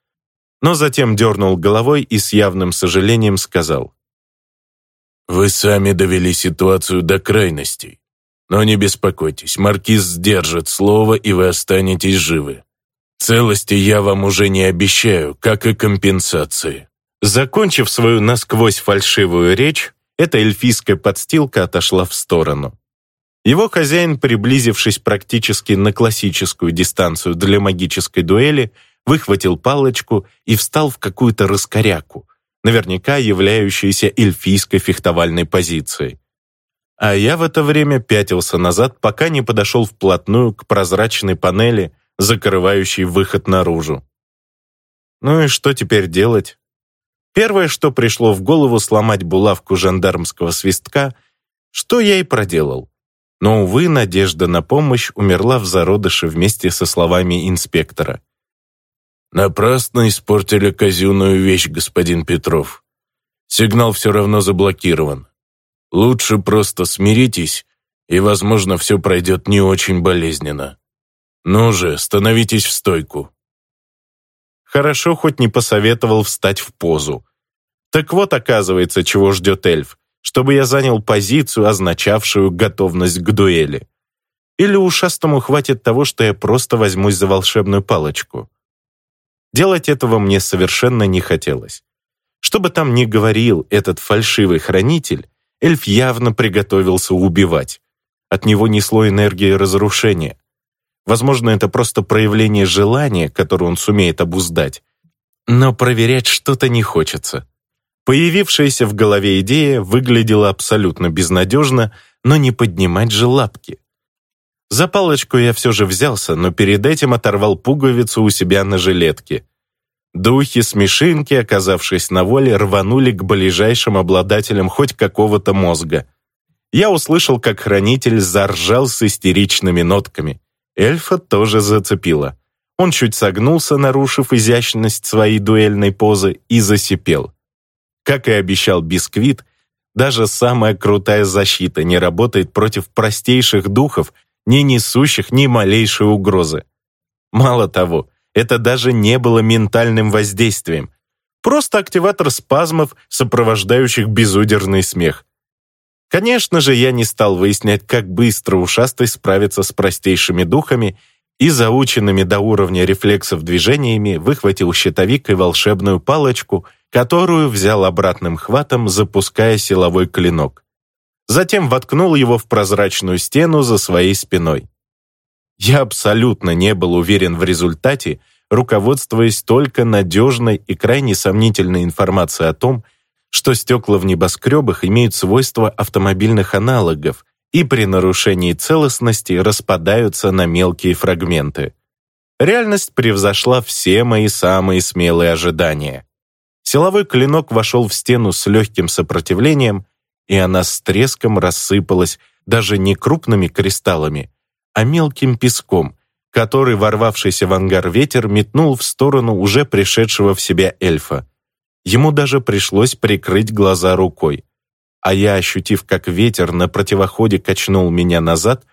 Speaker 1: но затем дернул головой и с явным сожалением сказал.
Speaker 2: Вы сами довели ситуацию до крайностей. Но не беспокойтесь, маркиз сдержит слово, и вы останетесь живы. Целости я вам уже не обещаю, как и компенсации».
Speaker 1: Закончив свою насквозь фальшивую речь, эта эльфийская подстилка отошла в сторону. Его хозяин, приблизившись практически на классическую дистанцию для магической дуэли, выхватил палочку и встал в какую-то раскоряку, наверняка являющейся эльфийской фехтовальной позицией. А я в это время пятился назад, пока не подошел вплотную к прозрачной панели, закрывающей выход наружу. Ну и что теперь делать? Первое, что пришло в голову, сломать булавку жандармского свистка, что я и проделал. Но, увы, надежда на помощь умерла в зародыше вместе со словами инспектора.
Speaker 2: «Напрасно испортили казенную вещь, господин Петров. Сигнал все равно заблокирован. Лучше просто смиритесь, и, возможно, все пройдет не очень болезненно. Ну же, становитесь в стойку».
Speaker 1: Хорошо хоть не посоветовал встать в позу. Так вот, оказывается, чего ждет эльф, чтобы я занял позицию, означавшую готовность к дуэли. Или ушастому хватит того, что я просто возьмусь за волшебную палочку. Делать этого мне совершенно не хотелось. Что бы там ни говорил этот фальшивый хранитель, эльф явно приготовился убивать. От него несло энергии разрушения. Возможно, это просто проявление желания, которое он сумеет обуздать. Но проверять что-то не хочется. Появившаяся в голове идея выглядела абсолютно безнадежно, но не поднимать же лапки. За палочку я все же взялся, но перед этим оторвал пуговицу у себя на жилетке. Духи-смешинки, оказавшись на воле, рванули к ближайшим обладателям хоть какого-то мозга. Я услышал, как хранитель заржал с истеричными нотками. Эльфа тоже зацепило. Он чуть согнулся, нарушив изящность своей дуэльной позы, и засипел. Как и обещал Бисквит, даже самая крутая защита не работает против простейших духов, не несущих ни малейшей угрозы. Мало того, это даже не было ментальным воздействием, просто активатор спазмов, сопровождающих безудержный смех. Конечно же, я не стал выяснять, как быстро ушастый справится с простейшими духами и заученными до уровня рефлексов движениями выхватил щитовик и волшебную палочку — которую взял обратным хватом, запуская силовой клинок. Затем воткнул его в прозрачную стену за своей спиной. Я абсолютно не был уверен в результате, руководствуясь только надежной и крайне сомнительной информацией о том, что стекла в небоскребах имеют свойства автомобильных аналогов и при нарушении целостности распадаются на мелкие фрагменты. Реальность превзошла все мои самые смелые ожидания. Силовой клинок вошел в стену с легким сопротивлением, и она с треском рассыпалась даже не крупными кристаллами, а мелким песком, который ворвавшийся в ангар ветер метнул в сторону уже пришедшего в себя эльфа. Ему даже пришлось прикрыть глаза рукой. А я, ощутив, как ветер на противоходе качнул меня назад,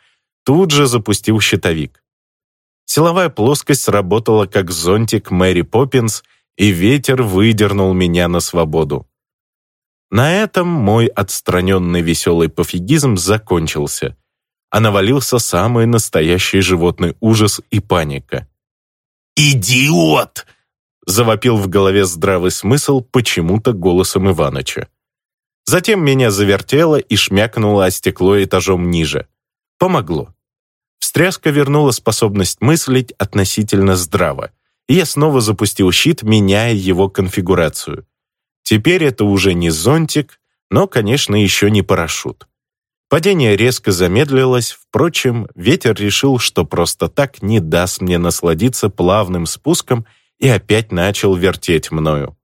Speaker 1: тут же запустил щитовик. Силовая плоскость сработала как зонтик Мэри Поппинс — и ветер выдернул меня на свободу. На этом мой отстраненный веселый пофигизм закончился, а навалился самый настоящий животный ужас и паника.
Speaker 2: «Идиот!» — завопил в голове здравый смысл почему-то голосом Иваныча.
Speaker 1: Затем меня завертело и шмякнуло о стекло этажом ниже. Помогло. Встряска вернула способность мыслить относительно здраво и я снова запустил щит, меняя его конфигурацию. Теперь это уже не зонтик, но, конечно, еще не парашют. Падение резко замедлилось, впрочем, ветер решил, что просто так не даст мне насладиться плавным спуском и опять начал вертеть мною.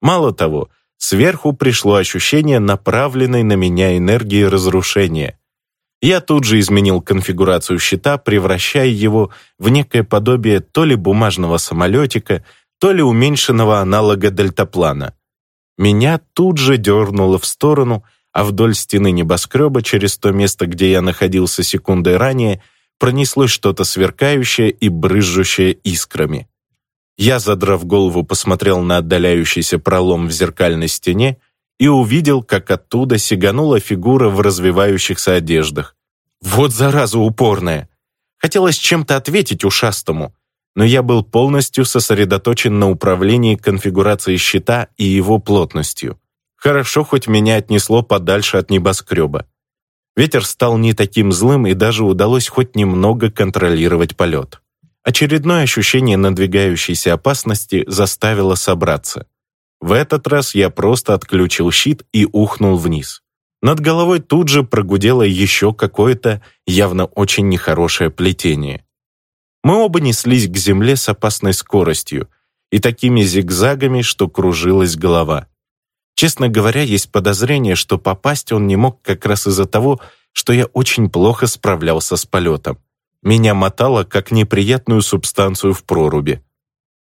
Speaker 1: Мало того, сверху пришло ощущение направленной на меня энергии разрушения. Я тут же изменил конфигурацию щита, превращая его в некое подобие то ли бумажного самолетика, то ли уменьшенного аналога дельтаплана. Меня тут же дернуло в сторону, а вдоль стены небоскреба, через то место, где я находился секундой ранее, пронеслось что-то сверкающее и брызжущее искрами. Я, задрав голову, посмотрел на отдаляющийся пролом в зеркальной стене и увидел, как оттуда сиганула фигура в развивающихся одеждах. Вот зараза упорная! Хотелось чем-то ответить ушастому, но я был полностью сосредоточен на управлении конфигурацией щита и его плотностью. Хорошо, хоть меня отнесло подальше от небоскреба. Ветер стал не таким злым, и даже удалось хоть немного контролировать полет. Очередное ощущение надвигающейся опасности заставило собраться. В этот раз я просто отключил щит и ухнул вниз. Над головой тут же прогудело еще какое-то явно очень нехорошее плетение. Мы оба неслись к земле с опасной скоростью, и такими зигзагами, что кружилась голова. Честно говоря, есть подозрение, что попасть он не мог как раз из-за того, что я очень плохо справлялся с полетом. Меня мотало, как неприятную субстанцию в проруби.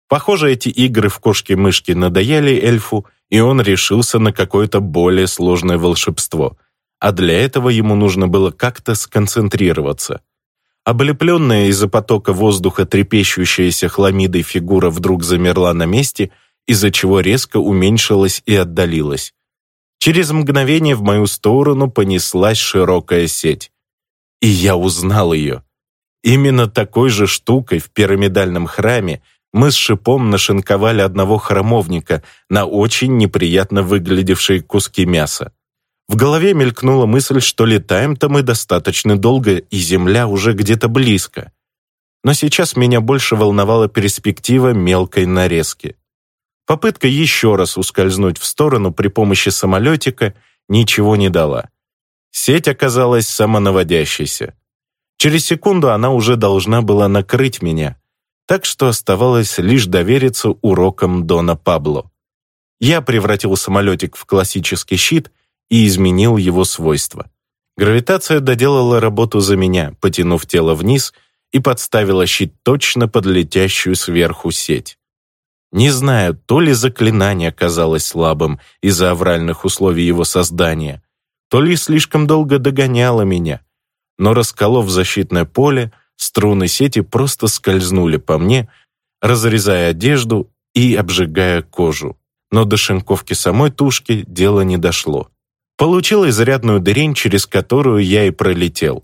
Speaker 1: Похоже, эти игры в кошки-мышки надоели эльфу, и он решился на какое-то более сложное волшебство. А для этого ему нужно было как-то сконцентрироваться. Облепленная из-за потока воздуха трепещущаяся хламидой фигура вдруг замерла на месте, из-за чего резко уменьшилась и отдалилась. Через мгновение в мою сторону понеслась широкая сеть. И я узнал ее. Именно такой же штукой в пирамидальном храме мы с шипом нашинковали одного храмовника на очень неприятно выглядевшие куски мяса. В голове мелькнула мысль, что летаем-то мы достаточно долго, и земля уже где-то близко. Но сейчас меня больше волновала перспектива мелкой нарезки. Попытка еще раз ускользнуть в сторону при помощи самолетика ничего не дала. Сеть оказалась самонаводящейся. Через секунду она уже должна была накрыть меня, так что оставалось лишь довериться урокам Дона Пабло. Я превратил самолетик в классический щит и изменил его свойства. Гравитация доделала работу за меня, потянув тело вниз и подставила щит точно под летящую сверху сеть. Не знаю, то ли заклинание оказалось слабым из-за авральных условий его создания, то ли слишком долго догоняло меня, но расколов защитное поле, струны сети просто скользнули по мне, разрезая одежду и обжигая кожу. Но до шинковки самой тушки дело не дошло. Получил изрядную дырень, через которую я и пролетел.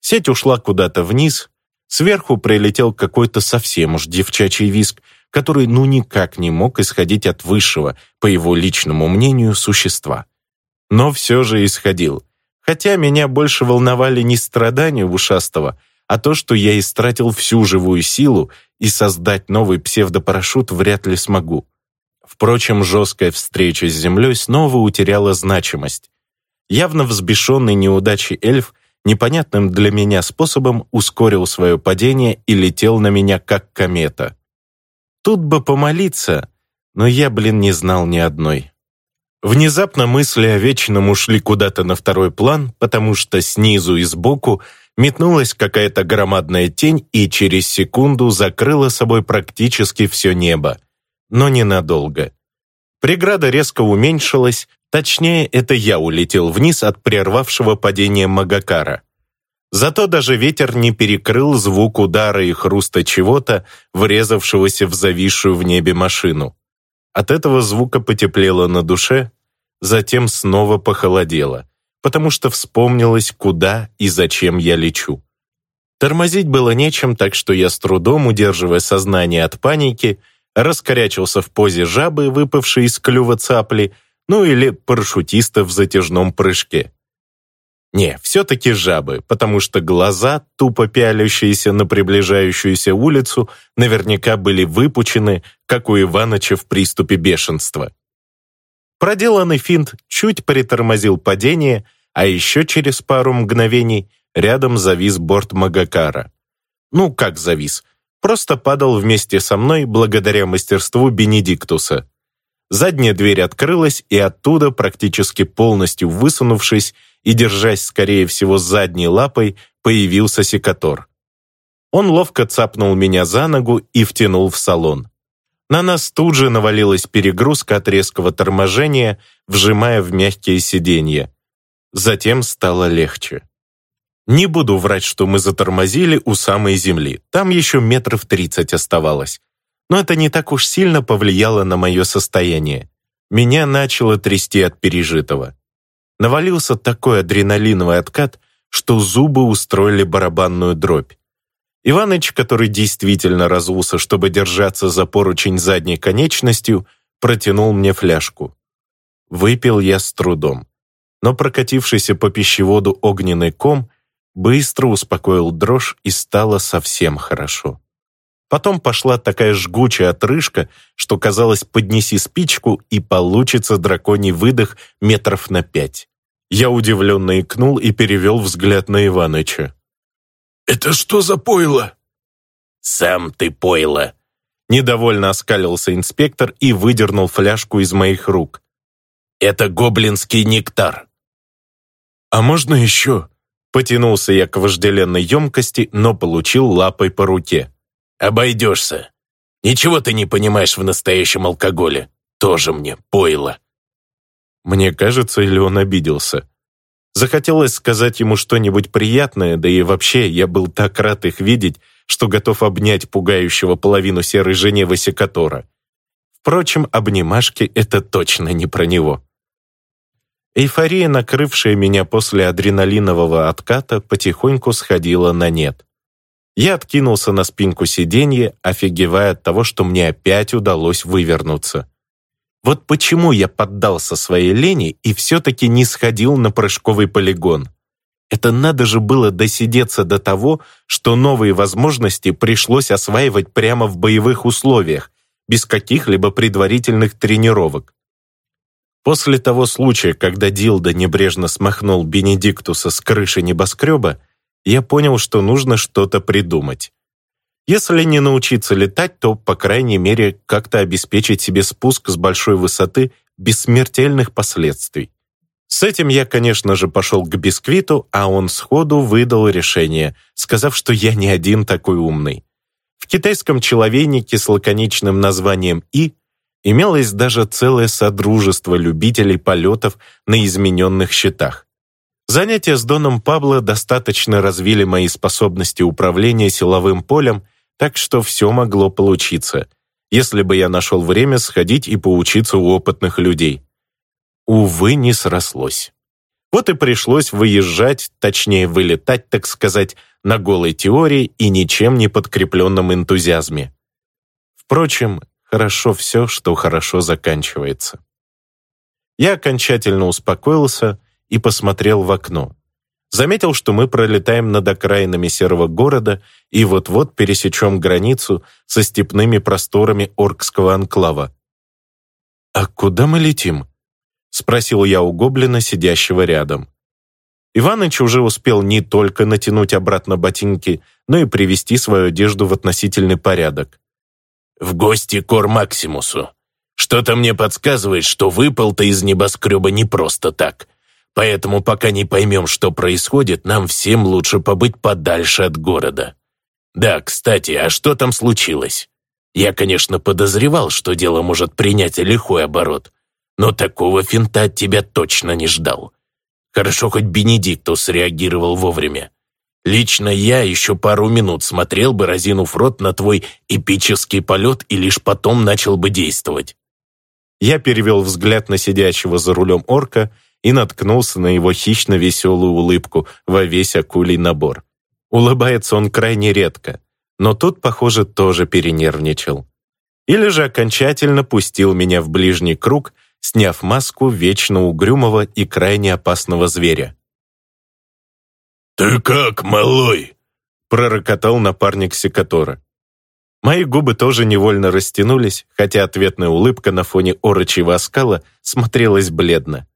Speaker 1: Сеть ушла куда-то вниз, сверху прилетел какой-то совсем уж девчачий виск, который ну никак не мог исходить от высшего, по его личному мнению, существа. Но все же исходил, Хотя меня больше волновали не страдания ушастого, а то, что я истратил всю живую силу и создать новый псевдопарашют вряд ли смогу. Впрочем, жесткая встреча с землей снова утеряла значимость. Явно взбешенный неудачей эльф непонятным для меня способом ускорил свое падение и летел на меня как комета. Тут бы помолиться, но я, блин, не знал ни одной. Внезапно мысли о вечном ушли куда-то на второй план, потому что снизу и сбоку метнулась какая-то громадная тень и через секунду закрыла собой практически все небо. Но ненадолго. Преграда резко уменьшилась, точнее, это я улетел вниз от прервавшего падения Магакара. Зато даже ветер не перекрыл звук удара и хруста чего-то, врезавшегося в зависшую в небе машину. От этого звука потеплело на душе, затем снова похолодело, потому что вспомнилось, куда и зачем я лечу. Тормозить было нечем, так что я с трудом, удерживая сознание от паники, раскорячился в позе жабы, выпавшей из клюва цапли, ну или парашютиста в затяжном прыжке. Не, все-таки жабы, потому что глаза, тупо пялящиеся на приближающуюся улицу, наверняка были выпучены, как у Иваныча в приступе бешенства. Проделанный финт чуть притормозил падение, а еще через пару мгновений рядом завис борт Магакара. Ну, как завис? Просто падал вместе со мной благодаря мастерству Бенедиктуса. Задняя дверь открылась, и оттуда, практически полностью высунувшись, и, держась, скорее всего, задней лапой, появился секатор. Он ловко цапнул меня за ногу и втянул в салон. На нас тут же навалилась перегрузка от резкого торможения, вжимая в мягкие сиденья. Затем стало легче. Не буду врать, что мы затормозили у самой земли. Там еще метров тридцать оставалось. Но это не так уж сильно повлияло на мое состояние. Меня начало трясти от пережитого навалился такой адреналиновый откат, что зубы устроили барабанную дробь. Иваныч, который действительно разулся, чтобы держаться за поручень задней конечностью, протянул мне фляжку. Выпил я с трудом, но прокатившийся по пищеводу огненный ком быстро успокоил дрожь и стало совсем хорошо. Потом пошла такая жгучая отрыжка, что казалось, поднеси спичку и получится драконий выдох метров на пять. Я удивленно икнул и перевел взгляд на Иваныча.
Speaker 2: «Это что за пойло?»
Speaker 1: «Сам ты пойло!» Недовольно оскалился инспектор и выдернул фляжку из моих рук.
Speaker 2: «Это гоблинский нектар».
Speaker 1: «А можно еще?» Потянулся я к вожделенной емкости, но получил лапой по руке.
Speaker 2: «Обойдешься. Ничего ты не понимаешь в настоящем алкоголе. Тоже мне пойло».
Speaker 1: Мне кажется, или он обиделся. Захотелось сказать ему что-нибудь приятное, да и вообще я был так рад их видеть, что готов обнять пугающего половину серой Женевы Секатора. Впрочем, обнимашки — это точно не про него. Эйфория, накрывшая меня после адреналинового отката, потихоньку сходила на нет. Я откинулся на спинку сиденья, офигевая от того, что мне опять удалось вывернуться. Вот почему я поддался своей лени и все-таки не сходил на прыжковый полигон. Это надо же было досидеться до того, что новые возможности пришлось осваивать прямо в боевых условиях, без каких-либо предварительных тренировок. После того случая, когда Дилда небрежно смахнул Бенедиктуса с крыши небоскреба, я понял, что нужно что-то придумать. Если не научиться летать, то, по крайней мере, как-то обеспечить себе спуск с большой высоты без смертельных последствий. С этим я, конечно же, пошел к Бисквиту, а он сходу выдал решение, сказав, что я не один такой умный. В китайском человейнике с лаконичным названием «И» имелось даже целое содружество любителей полетов на измененных счетах. Занятия с Доном Пабло достаточно развили мои способности управления силовым полем, так что все могло получиться, если бы я нашел время сходить и поучиться у опытных людей. Увы, не срослось. Вот и пришлось выезжать, точнее вылетать, так сказать, на голой теории и ничем не подкрепленном энтузиазме. Впрочем, хорошо все, что хорошо заканчивается. Я окончательно успокоился и посмотрел в окно. Заметил, что мы пролетаем над окраинами серого города и вот-вот пересечем границу со степными просторами Оркского анклава. «А куда мы летим?» — спросил я у гоблина, сидящего рядом. Иваныч уже успел не только натянуть обратно ботинки, но и привести свою одежду в относительный порядок.
Speaker 2: «В гости к Ор Максимусу. Что-то мне подсказывает, что выпал ты из небоскреба не просто так. Поэтому пока не поймем, что происходит, нам всем лучше побыть подальше от города. Да, кстати, а что там случилось? Я, конечно, подозревал, что дело может принять лихой оборот, но такого финта от тебя точно не ждал. Хорошо, хоть Бенедиктус реагировал вовремя. Лично я еще пару минут смотрел бы, разинув рот на твой эпический полет и лишь потом начал бы действовать.
Speaker 1: Я перевел взгляд на сидящего за рулем орка и наткнулся на его хищно-веселую улыбку во весь акулий набор. Улыбается он крайне редко, но тут, похоже, тоже перенервничал. Или же окончательно пустил меня в ближний круг, сняв маску вечно угрюмого и крайне опасного зверя.
Speaker 2: «Ты как, малой?»
Speaker 1: пророкотал напарник Секатора. Мои губы тоже невольно растянулись, хотя ответная улыбка на фоне орочьего оскала смотрелась бледно.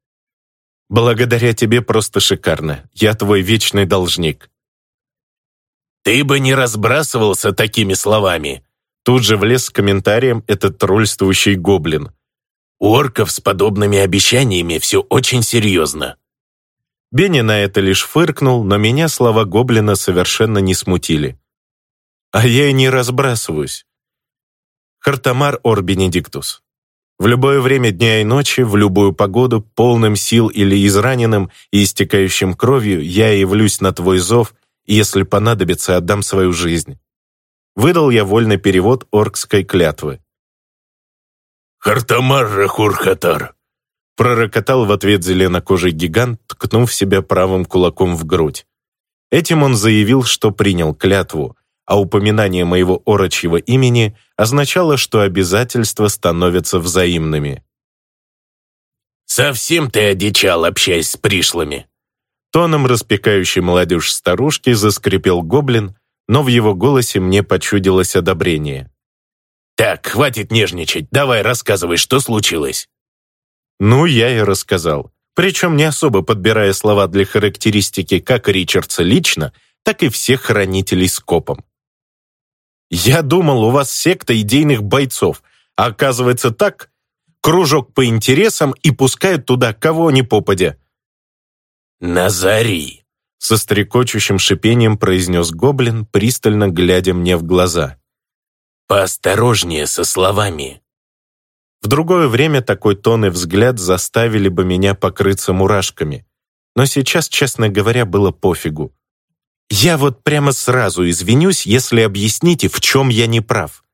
Speaker 1: Благодаря тебе просто шикарно. Я твой вечный должник».
Speaker 2: «Ты бы не разбрасывался такими словами!»
Speaker 1: Тут же влез с комментарием этот трольствующий гоблин.
Speaker 2: «У орков с подобными обещаниями все очень серьезно».
Speaker 1: Бенни на это лишь фыркнул, но меня слова гоблина совершенно не смутили. «А я и не разбрасываюсь. Хартамар Ор Бенедиктус. В любое время дня и ночи, в любую погоду, полным сил или израненным и истекающим кровью, я явлюсь на твой зов, и если понадобится, отдам свою жизнь. Выдал я вольный перевод оркской клятвы.
Speaker 2: «Хартамар Рахур-Хатар»,
Speaker 1: пророкотал в ответ зеленокожий гигант, ткнув себя правым кулаком в грудь. Этим он заявил, что принял клятву, а упоминание моего орочьего имени означало, что обязательства становятся взаимными.
Speaker 2: «Совсем ты одичал, общаясь с пришлыми!»
Speaker 1: Тоном распекающей молодежь старушки заскрипел гоблин, но в его голосе мне почудилось одобрение.
Speaker 2: «Так, хватит нежничать, давай рассказывай, что случилось».
Speaker 1: Ну, я и рассказал. Причем не особо подбирая слова для характеристики как Ричардса лично, так и всех хранителей скопом. Я думал, у вас секта идейных бойцов, а оказывается так, кружок по интересам и пускают туда кого ни попадя».
Speaker 2: «Назари!»
Speaker 1: — со стрекочущим шипением произнес гоблин, пристально глядя мне в глаза.
Speaker 2: «Поосторожнее со словами».
Speaker 1: В другое время такой тон и взгляд заставили бы меня покрыться мурашками. Но сейчас, честно говоря, было пофигу. Я вот прямо сразу извинюсь, если объясните, в чем я не прав.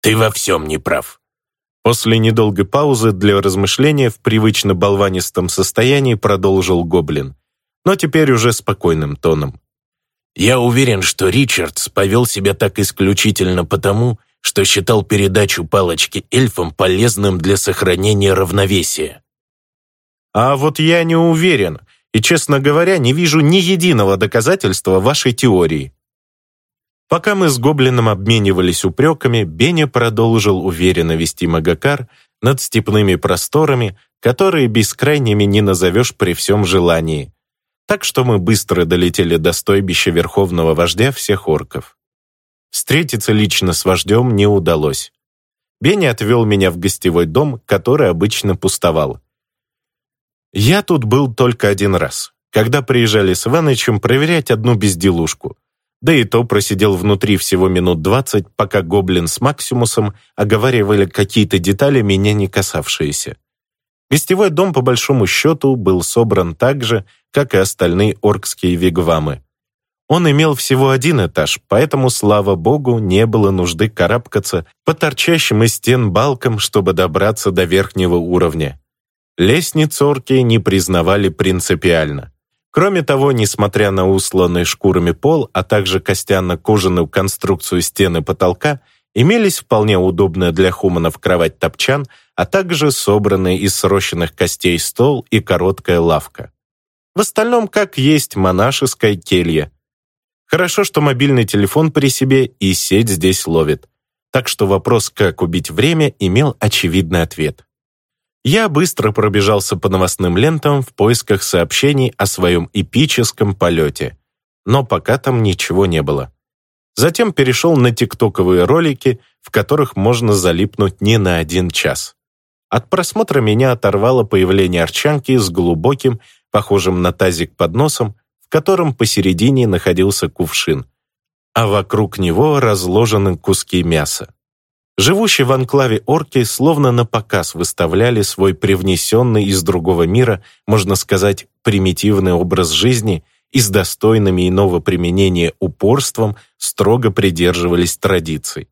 Speaker 2: Ты во всем не прав.
Speaker 1: После недолгой паузы для размышления в привычно болванистом состоянии продолжил Гоблин, но теперь уже спокойным тоном.
Speaker 2: Я уверен, что Ричардс повел себя так исключительно потому, что считал передачу палочки эльфам полезным для сохранения равновесия.
Speaker 1: А вот я не уверен, и, честно говоря, не вижу ни единого доказательства вашей теории. Пока мы с Гоблином обменивались упреками, Беня продолжил уверенно вести Магакар над степными просторами, которые бескрайними не назовешь при всем желании. Так что мы быстро долетели до стойбища верховного вождя всех орков. Встретиться лично с вождем не удалось. Беня отвел меня в гостевой дом, который обычно пустовал. Я тут был только один раз, когда приезжали с Иванычем проверять одну безделушку. Да и то просидел внутри всего минут двадцать, пока Гоблин с Максимусом оговаривали какие-то детали, меня не касавшиеся. Гостевой дом, по большому счету, был собран так же, как и остальные оркские вигвамы. Он имел всего один этаж, поэтому, слава богу, не было нужды карабкаться по торчащим из стен балкам, чтобы добраться до верхнего уровня. Лестниц орки не признавали принципиально. Кроме того, несмотря на усланный шкурами пол, а также костяно-кожаную конструкцию стены потолка, имелись вполне удобная для хуманов кровать-топчан, а также собранный из срощенных костей стол и короткая лавка. В остальном, как есть монашеская келья. Хорошо, что мобильный телефон при себе и сеть здесь ловит. Так что вопрос, как убить время, имел очевидный ответ. Я быстро пробежался по новостным лентам в поисках сообщений о своем эпическом полете, но пока там ничего не было. Затем перешел на тиктоковые ролики, в которых можно залипнуть не на один час. От просмотра меня оторвало появление арчанки с глубоким, похожим на тазик под носом, в котором посередине находился кувшин, а вокруг него разложены куски мяса. Живущие в анклаве орки словно на показ выставляли свой привнесенный из другого мира, можно сказать, примитивный образ жизни и с достойными иного применения упорством строго придерживались традиций.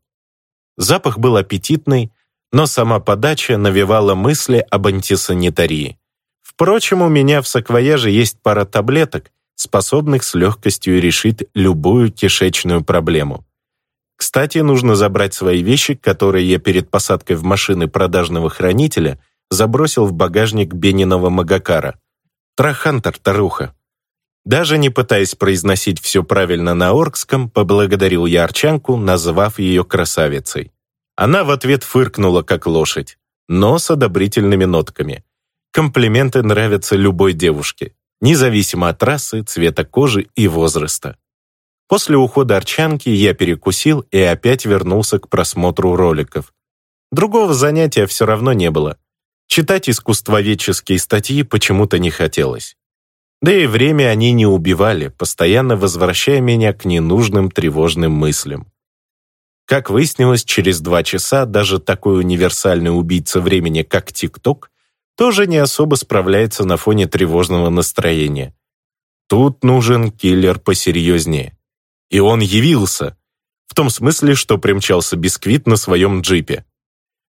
Speaker 1: Запах был аппетитный, но сама подача навевала мысли об антисанитарии. Впрочем, у меня в саквояже есть пара таблеток, способных с легкостью решить любую кишечную проблему. Кстати, нужно забрать свои вещи, которые я перед посадкой в машины продажного хранителя забросил в багажник Бениного Магакара. Трахантер, таруха. Даже не пытаясь произносить все правильно на оркском, поблагодарил я Арчанку, назвав ее красавицей. Она в ответ фыркнула, как лошадь, но с одобрительными нотками. Комплименты нравятся любой девушке, независимо от расы, цвета кожи и возраста. После ухода Арчанки я перекусил и опять вернулся к просмотру роликов. Другого занятия все равно не было. Читать искусствоведческие статьи почему-то не хотелось. Да и время они не убивали, постоянно возвращая меня к ненужным тревожным мыслям. Как выяснилось, через два часа даже такой универсальный убийца времени, как ТикТок, тоже не особо справляется на фоне тревожного настроения. Тут нужен киллер посерьезнее. И он явился. В том смысле, что примчался бисквит на своем джипе.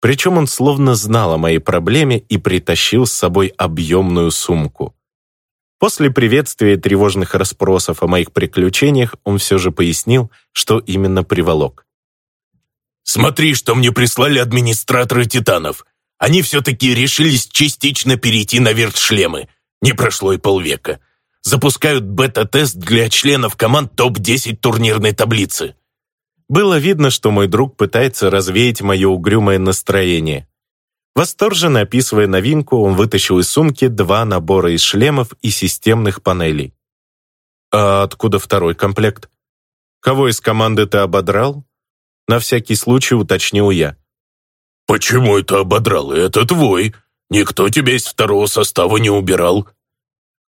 Speaker 1: Причем он словно знал о моей проблеме и притащил с собой объемную сумку. После приветствия и тревожных расспросов о моих приключениях он все же пояснил, что именно приволок.
Speaker 2: «Смотри, что мне прислали администраторы Титанов. Они все-таки решились частично перейти на вертшлемы. Не прошло и полвека запускают бета-тест для членов команд топ-10 турнирной таблицы.
Speaker 1: Было видно, что мой друг пытается развеять мое угрюмое настроение. Восторженно описывая новинку, он вытащил из сумки два набора из шлемов и системных панелей. «А откуда второй комплект?» Кого из команды ты ободрал? На всякий случай уточнил я.
Speaker 2: Почему это ободрал? Это твой. Никто тебя из второго состава не убирал.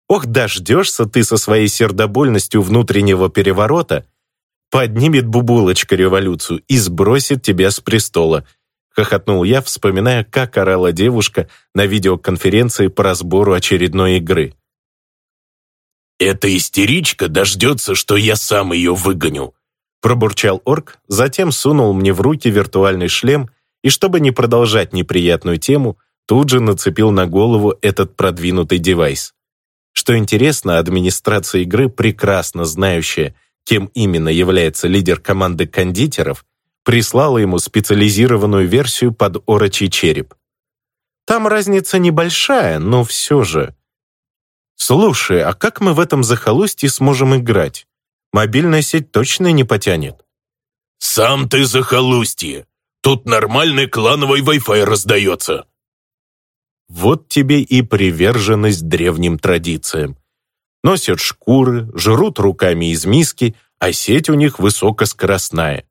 Speaker 1: Ох, дождешься ты со своей сердобольностью внутреннего переворота, поднимет бубулочка революцию и сбросит тебя с престола, хохотнул я, вспоминая, как орала девушка на видеоконференции по разбору очередной игры.
Speaker 2: «Эта истеричка дождется, что я сам ее выгоню»,
Speaker 1: пробурчал орк, затем сунул мне в руки виртуальный шлем и, чтобы не продолжать неприятную тему, тут же нацепил на голову этот продвинутый девайс. Что интересно, администрация игры, прекрасно знающая, кем именно является лидер команды кондитеров, прислала ему специализированную версию под орочий череп. Там разница небольшая, но все же. Слушай, а как мы в этом захолустье сможем играть? Мобильная сеть точно не потянет.
Speaker 2: «Сам ты захолустье! Тут нормальный клановый Wi-Fi раздается!»
Speaker 1: Вот тебе и приверженность древним традициям. Носят шкуры, жрут руками из миски, а сеть у них высокоскоростная.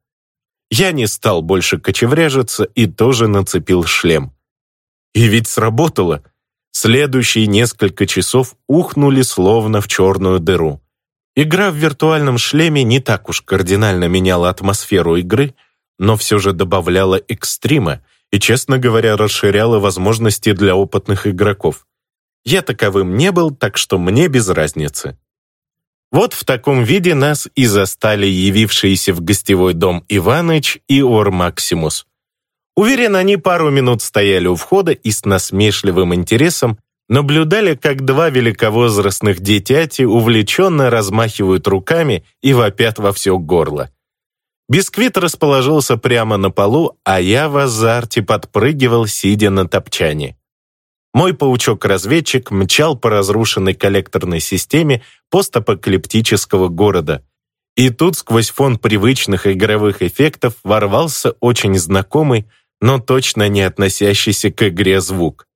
Speaker 1: Я не стал больше кочевряжиться и тоже нацепил шлем. И ведь сработало. Следующие несколько часов ухнули словно в черную дыру. Игра в виртуальном шлеме не так уж кардинально меняла атмосферу игры, но все же добавляла экстрима и, честно говоря, расширяла возможности для опытных игроков. Я таковым не был, так что мне без разницы. Вот в таком виде нас и застали явившиеся в гостевой дом Иваныч и Ор Максимус. Уверен, они пару минут стояли у входа и с насмешливым интересом наблюдали, как два великовозрастных детяти увлеченно размахивают руками и вопят во все горло. Бисквит расположился прямо на полу, а я в азарте подпрыгивал, сидя на топчане. Мой паучок-разведчик мчал по разрушенной коллекторной системе постапокалиптического города. И тут сквозь фон привычных игровых эффектов ворвался очень знакомый, но точно не относящийся к игре звук.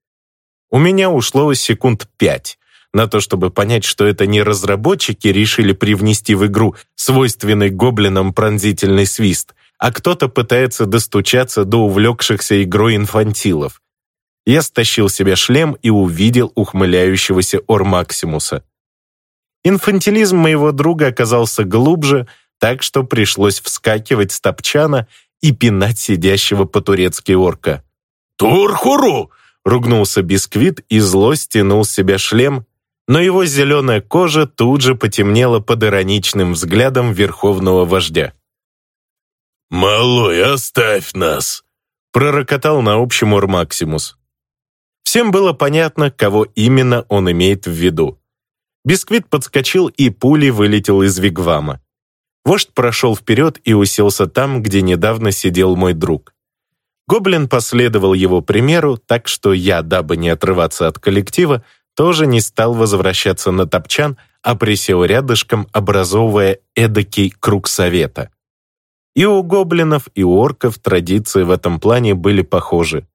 Speaker 1: У меня ушло секунд пять на то, чтобы понять, что это не разработчики решили привнести в игру свойственный гоблинам пронзительный свист, а кто-то пытается достучаться до увлекшихся игрой инфантилов. Я стащил себе шлем и увидел ухмыляющегося Ормаксимуса. Инфантилизм моего друга оказался глубже, так что пришлось вскакивать с топчана и пинать сидящего по-турецки орка.
Speaker 2: «Турхуру!»
Speaker 1: — ругнулся Бисквит и зло стянул с себя шлем но его зеленая кожа тут же потемнела под ироничным взглядом верховного вождя.
Speaker 2: «Малой, оставь нас!» — пророкотал на общем Урмаксимус.
Speaker 1: Всем было понятно, кого именно он имеет в виду. Бисквит подскочил и пулей вылетел из вигвама. Вождь прошел вперед и уселся там, где недавно сидел мой друг. Гоблин последовал его примеру, так что я, дабы не отрываться от коллектива, тоже не стал возвращаться на топчан, а присел рядышком, образовывая эдакий круг совета. И у гоблинов, и у орков традиции в этом плане были похожи.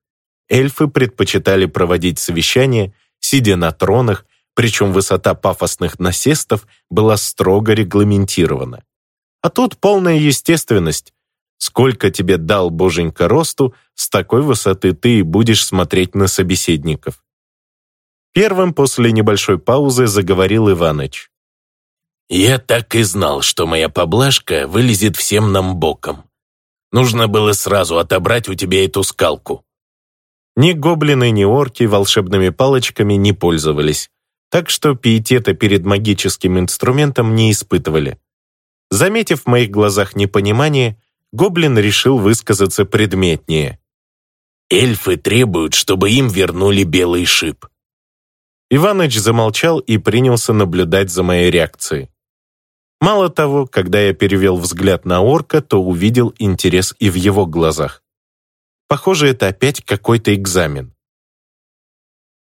Speaker 1: Эльфы предпочитали проводить совещания, сидя на тронах, причем высота пафосных насестов была строго регламентирована. А тут полная естественность. Сколько тебе дал боженька росту, с такой высоты ты и будешь смотреть на собеседников. Первым после небольшой паузы заговорил Иваныч.
Speaker 2: «Я так и знал, что моя поблажка вылезет всем нам боком. Нужно было сразу отобрать у тебя эту скалку».
Speaker 1: Ни гоблины, ни орки волшебными палочками не пользовались, так что пиетета перед магическим инструментом не испытывали. Заметив в моих глазах непонимание, гоблин решил высказаться предметнее.
Speaker 2: «Эльфы требуют, чтобы им вернули белый шип.
Speaker 1: Иваныч замолчал и принялся наблюдать за моей реакцией. Мало того, когда я перевел взгляд на орка, то увидел интерес и в его глазах. Похоже, это опять какой-то экзамен.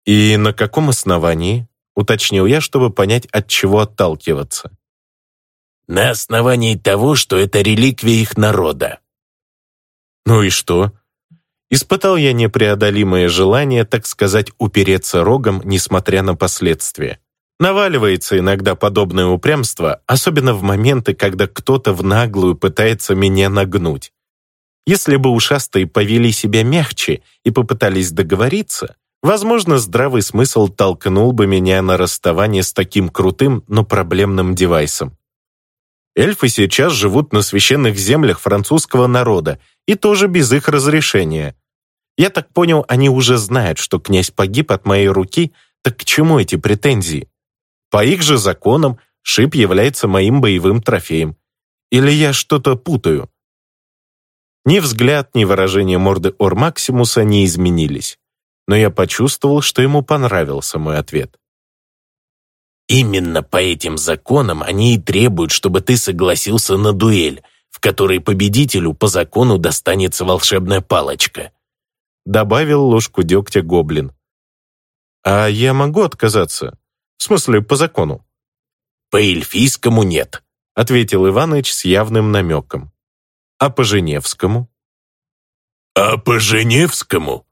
Speaker 1: «И на каком основании?» — уточнил я, чтобы понять, от чего отталкиваться.
Speaker 2: «На основании того, что это реликвия их народа».
Speaker 1: «Ну и что?» Испытал я непреодолимое желание, так сказать, упереться рогом, несмотря на последствия. Наваливается иногда подобное упрямство, особенно в моменты, когда кто-то в наглую пытается меня нагнуть. Если бы ушастые повели себя мягче и попытались договориться, возможно, здравый смысл толкнул бы меня на расставание с таким крутым, но проблемным девайсом. Эльфы сейчас живут на священных землях французского народа, и тоже без их разрешения. Я так понял, они уже знают, что князь погиб от моей руки, так к чему эти претензии? По их же законам шип является моим боевым трофеем. Или я что-то путаю? Ни взгляд, ни выражение морды Ор Максимуса не изменились. Но я почувствовал, что ему понравился мой ответ.
Speaker 2: Именно по этим законам они и требуют, чтобы ты согласился на дуэль, в которой победителю по закону достанется волшебная палочка.
Speaker 1: Добавил ложку дегтя гоблин. А я могу отказаться? В смысле, по закону?
Speaker 2: По эльфийскому нет,
Speaker 1: ответил Иваныч с явным намеком. А по Женевскому?
Speaker 2: А по Женевскому?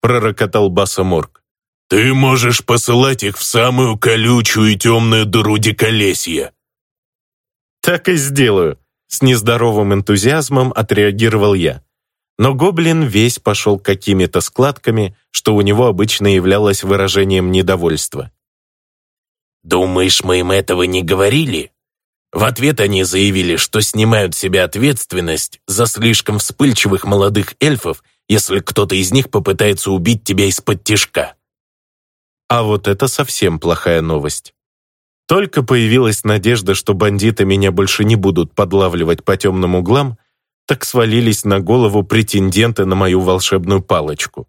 Speaker 1: пророкотал Басоморг.
Speaker 2: Ты можешь посылать их в самую колючую и темную дыру диколесья.
Speaker 1: Так и сделаю, с нездоровым энтузиазмом отреагировал я. Но гоблин весь пошел какими-то складками, что у него обычно являлось выражением недовольства.
Speaker 2: «Думаешь, мы им этого не говорили?» В ответ они заявили, что снимают с себя ответственность за слишком вспыльчивых молодых эльфов, если кто-то из них попытается убить тебя из-под тишка.
Speaker 1: А вот это совсем плохая новость. Только появилась надежда, что бандиты меня больше не будут подлавливать по темным углам, так свалились на голову претенденты на мою волшебную палочку.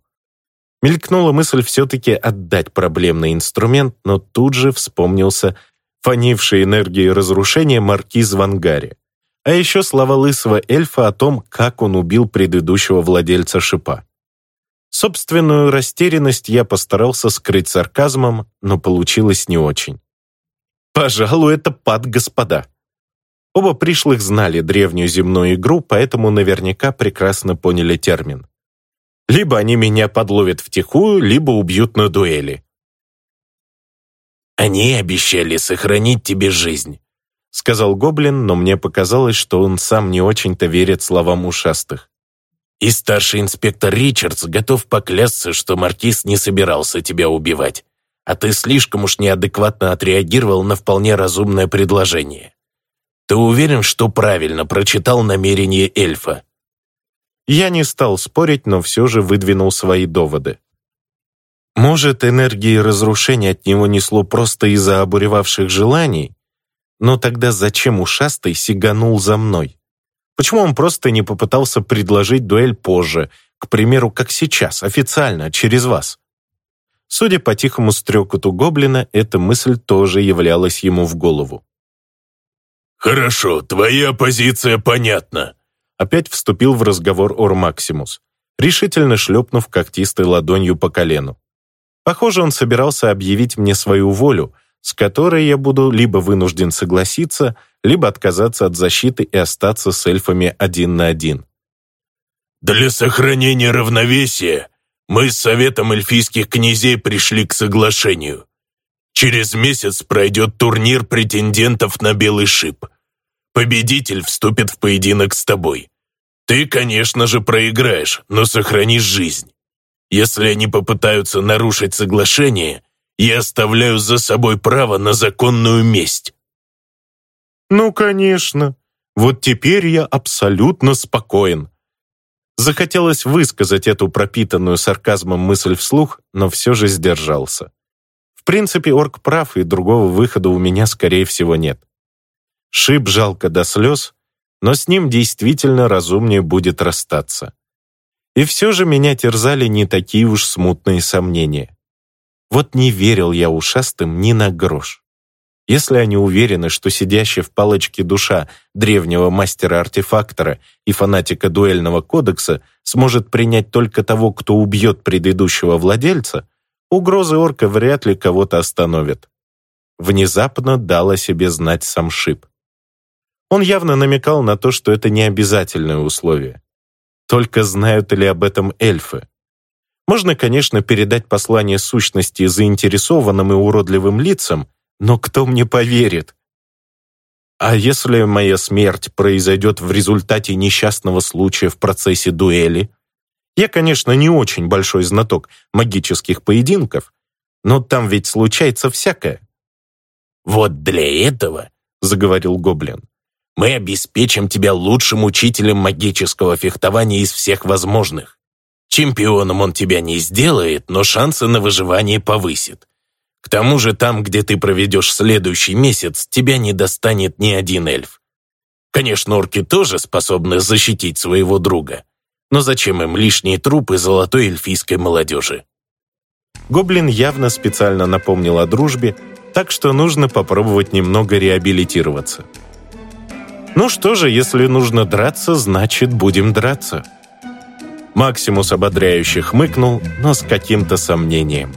Speaker 1: Мелькнула мысль все-таки отдать проблемный инструмент, но тут же вспомнился фонившей энергией разрушения маркиз в ангаре. А еще слова лысого эльфа о том, как он убил предыдущего владельца шипа. Собственную растерянность я постарался скрыть сарказмом, но получилось не очень. Пожалуй, это пад господа. Оба пришлых знали древнюю земную игру, поэтому наверняка прекрасно поняли термин. Либо они меня подловят втихую, либо убьют на дуэли.
Speaker 2: «Они обещали сохранить тебе жизнь», — сказал
Speaker 1: Гоблин, но мне показалось, что он сам не очень-то верит словам ушастых.
Speaker 2: «И старший инспектор Ричардс готов поклясться, что Маркиз не собирался тебя убивать, а ты слишком уж неадекватно отреагировал на вполне разумное предложение. Ты уверен, что правильно прочитал намерение эльфа?»
Speaker 1: Я не стал спорить, но все же выдвинул свои доводы. Может, энергии разрушения от него несло просто из-за обуревавших желаний? Но тогда зачем ушастый сиганул за мной? Почему он просто не попытался предложить дуэль позже, к примеру, как сейчас, официально, через вас? Судя по тихому стрекоту гоблина, эта мысль тоже являлась ему в голову.
Speaker 2: «Хорошо, твоя позиция понятна»,
Speaker 1: опять вступил в разговор Ор Максимус, решительно шлепнув когтистой ладонью по колену. Похоже, он собирался объявить мне свою волю, с которой я буду либо вынужден согласиться, либо отказаться от защиты и остаться с эльфами один на один.
Speaker 2: «Для сохранения равновесия мы с Советом эльфийских князей пришли к соглашению. Через месяц пройдет турнир претендентов на Белый шип. Победитель вступит в поединок с тобой. Ты, конечно же, проиграешь, но сохранишь жизнь. Если они попытаются нарушить соглашение, я оставляю за собой право на законную месть».
Speaker 1: «Ну, конечно. Вот теперь я абсолютно спокоен». Захотелось высказать эту пропитанную сарказмом мысль вслух, но все же сдержался. В принципе, орк прав, и другого выхода у меня, скорее всего, нет. Шип жалко до слез, но с ним действительно разумнее будет расстаться. И все же меня терзали не такие уж смутные сомнения. Вот не верил я ушастым ни на грош. Если они уверены, что сидящая в палочке душа древнего мастера-артефактора и фанатика дуэльного кодекса сможет принять только того, кто убьет предыдущего владельца, угрозы орка вряд ли кого-то остановят. Внезапно дал себе знать сам Шип. Он явно намекал на то, что это не обязательное условие. Только знают ли об этом эльфы? Можно, конечно, передать послание сущности заинтересованным и уродливым лицам, Но кто мне поверит? А если моя смерть произойдет в результате несчастного случая в процессе дуэли? Я, конечно, не очень большой знаток магических поединков, но там ведь случается всякое.
Speaker 2: «Вот для этого», — заговорил Гоблин, «мы обеспечим тебя лучшим учителем магического фехтования из всех возможных. Чемпионом он тебя не сделает, но шансы на выживание повысит. К тому же там, где ты проведешь следующий месяц, тебя не достанет ни один эльф. Конечно, орки тоже способны защитить своего друга, но зачем им лишние трупы золотой эльфийской молодежи?
Speaker 1: Гоблин явно специально напомнил о дружбе, так что нужно попробовать немного реабилитироваться. Ну что же, если нужно драться, значит, будем драться. Максимус ободряюще хмыкнул, но с каким-то сомнением.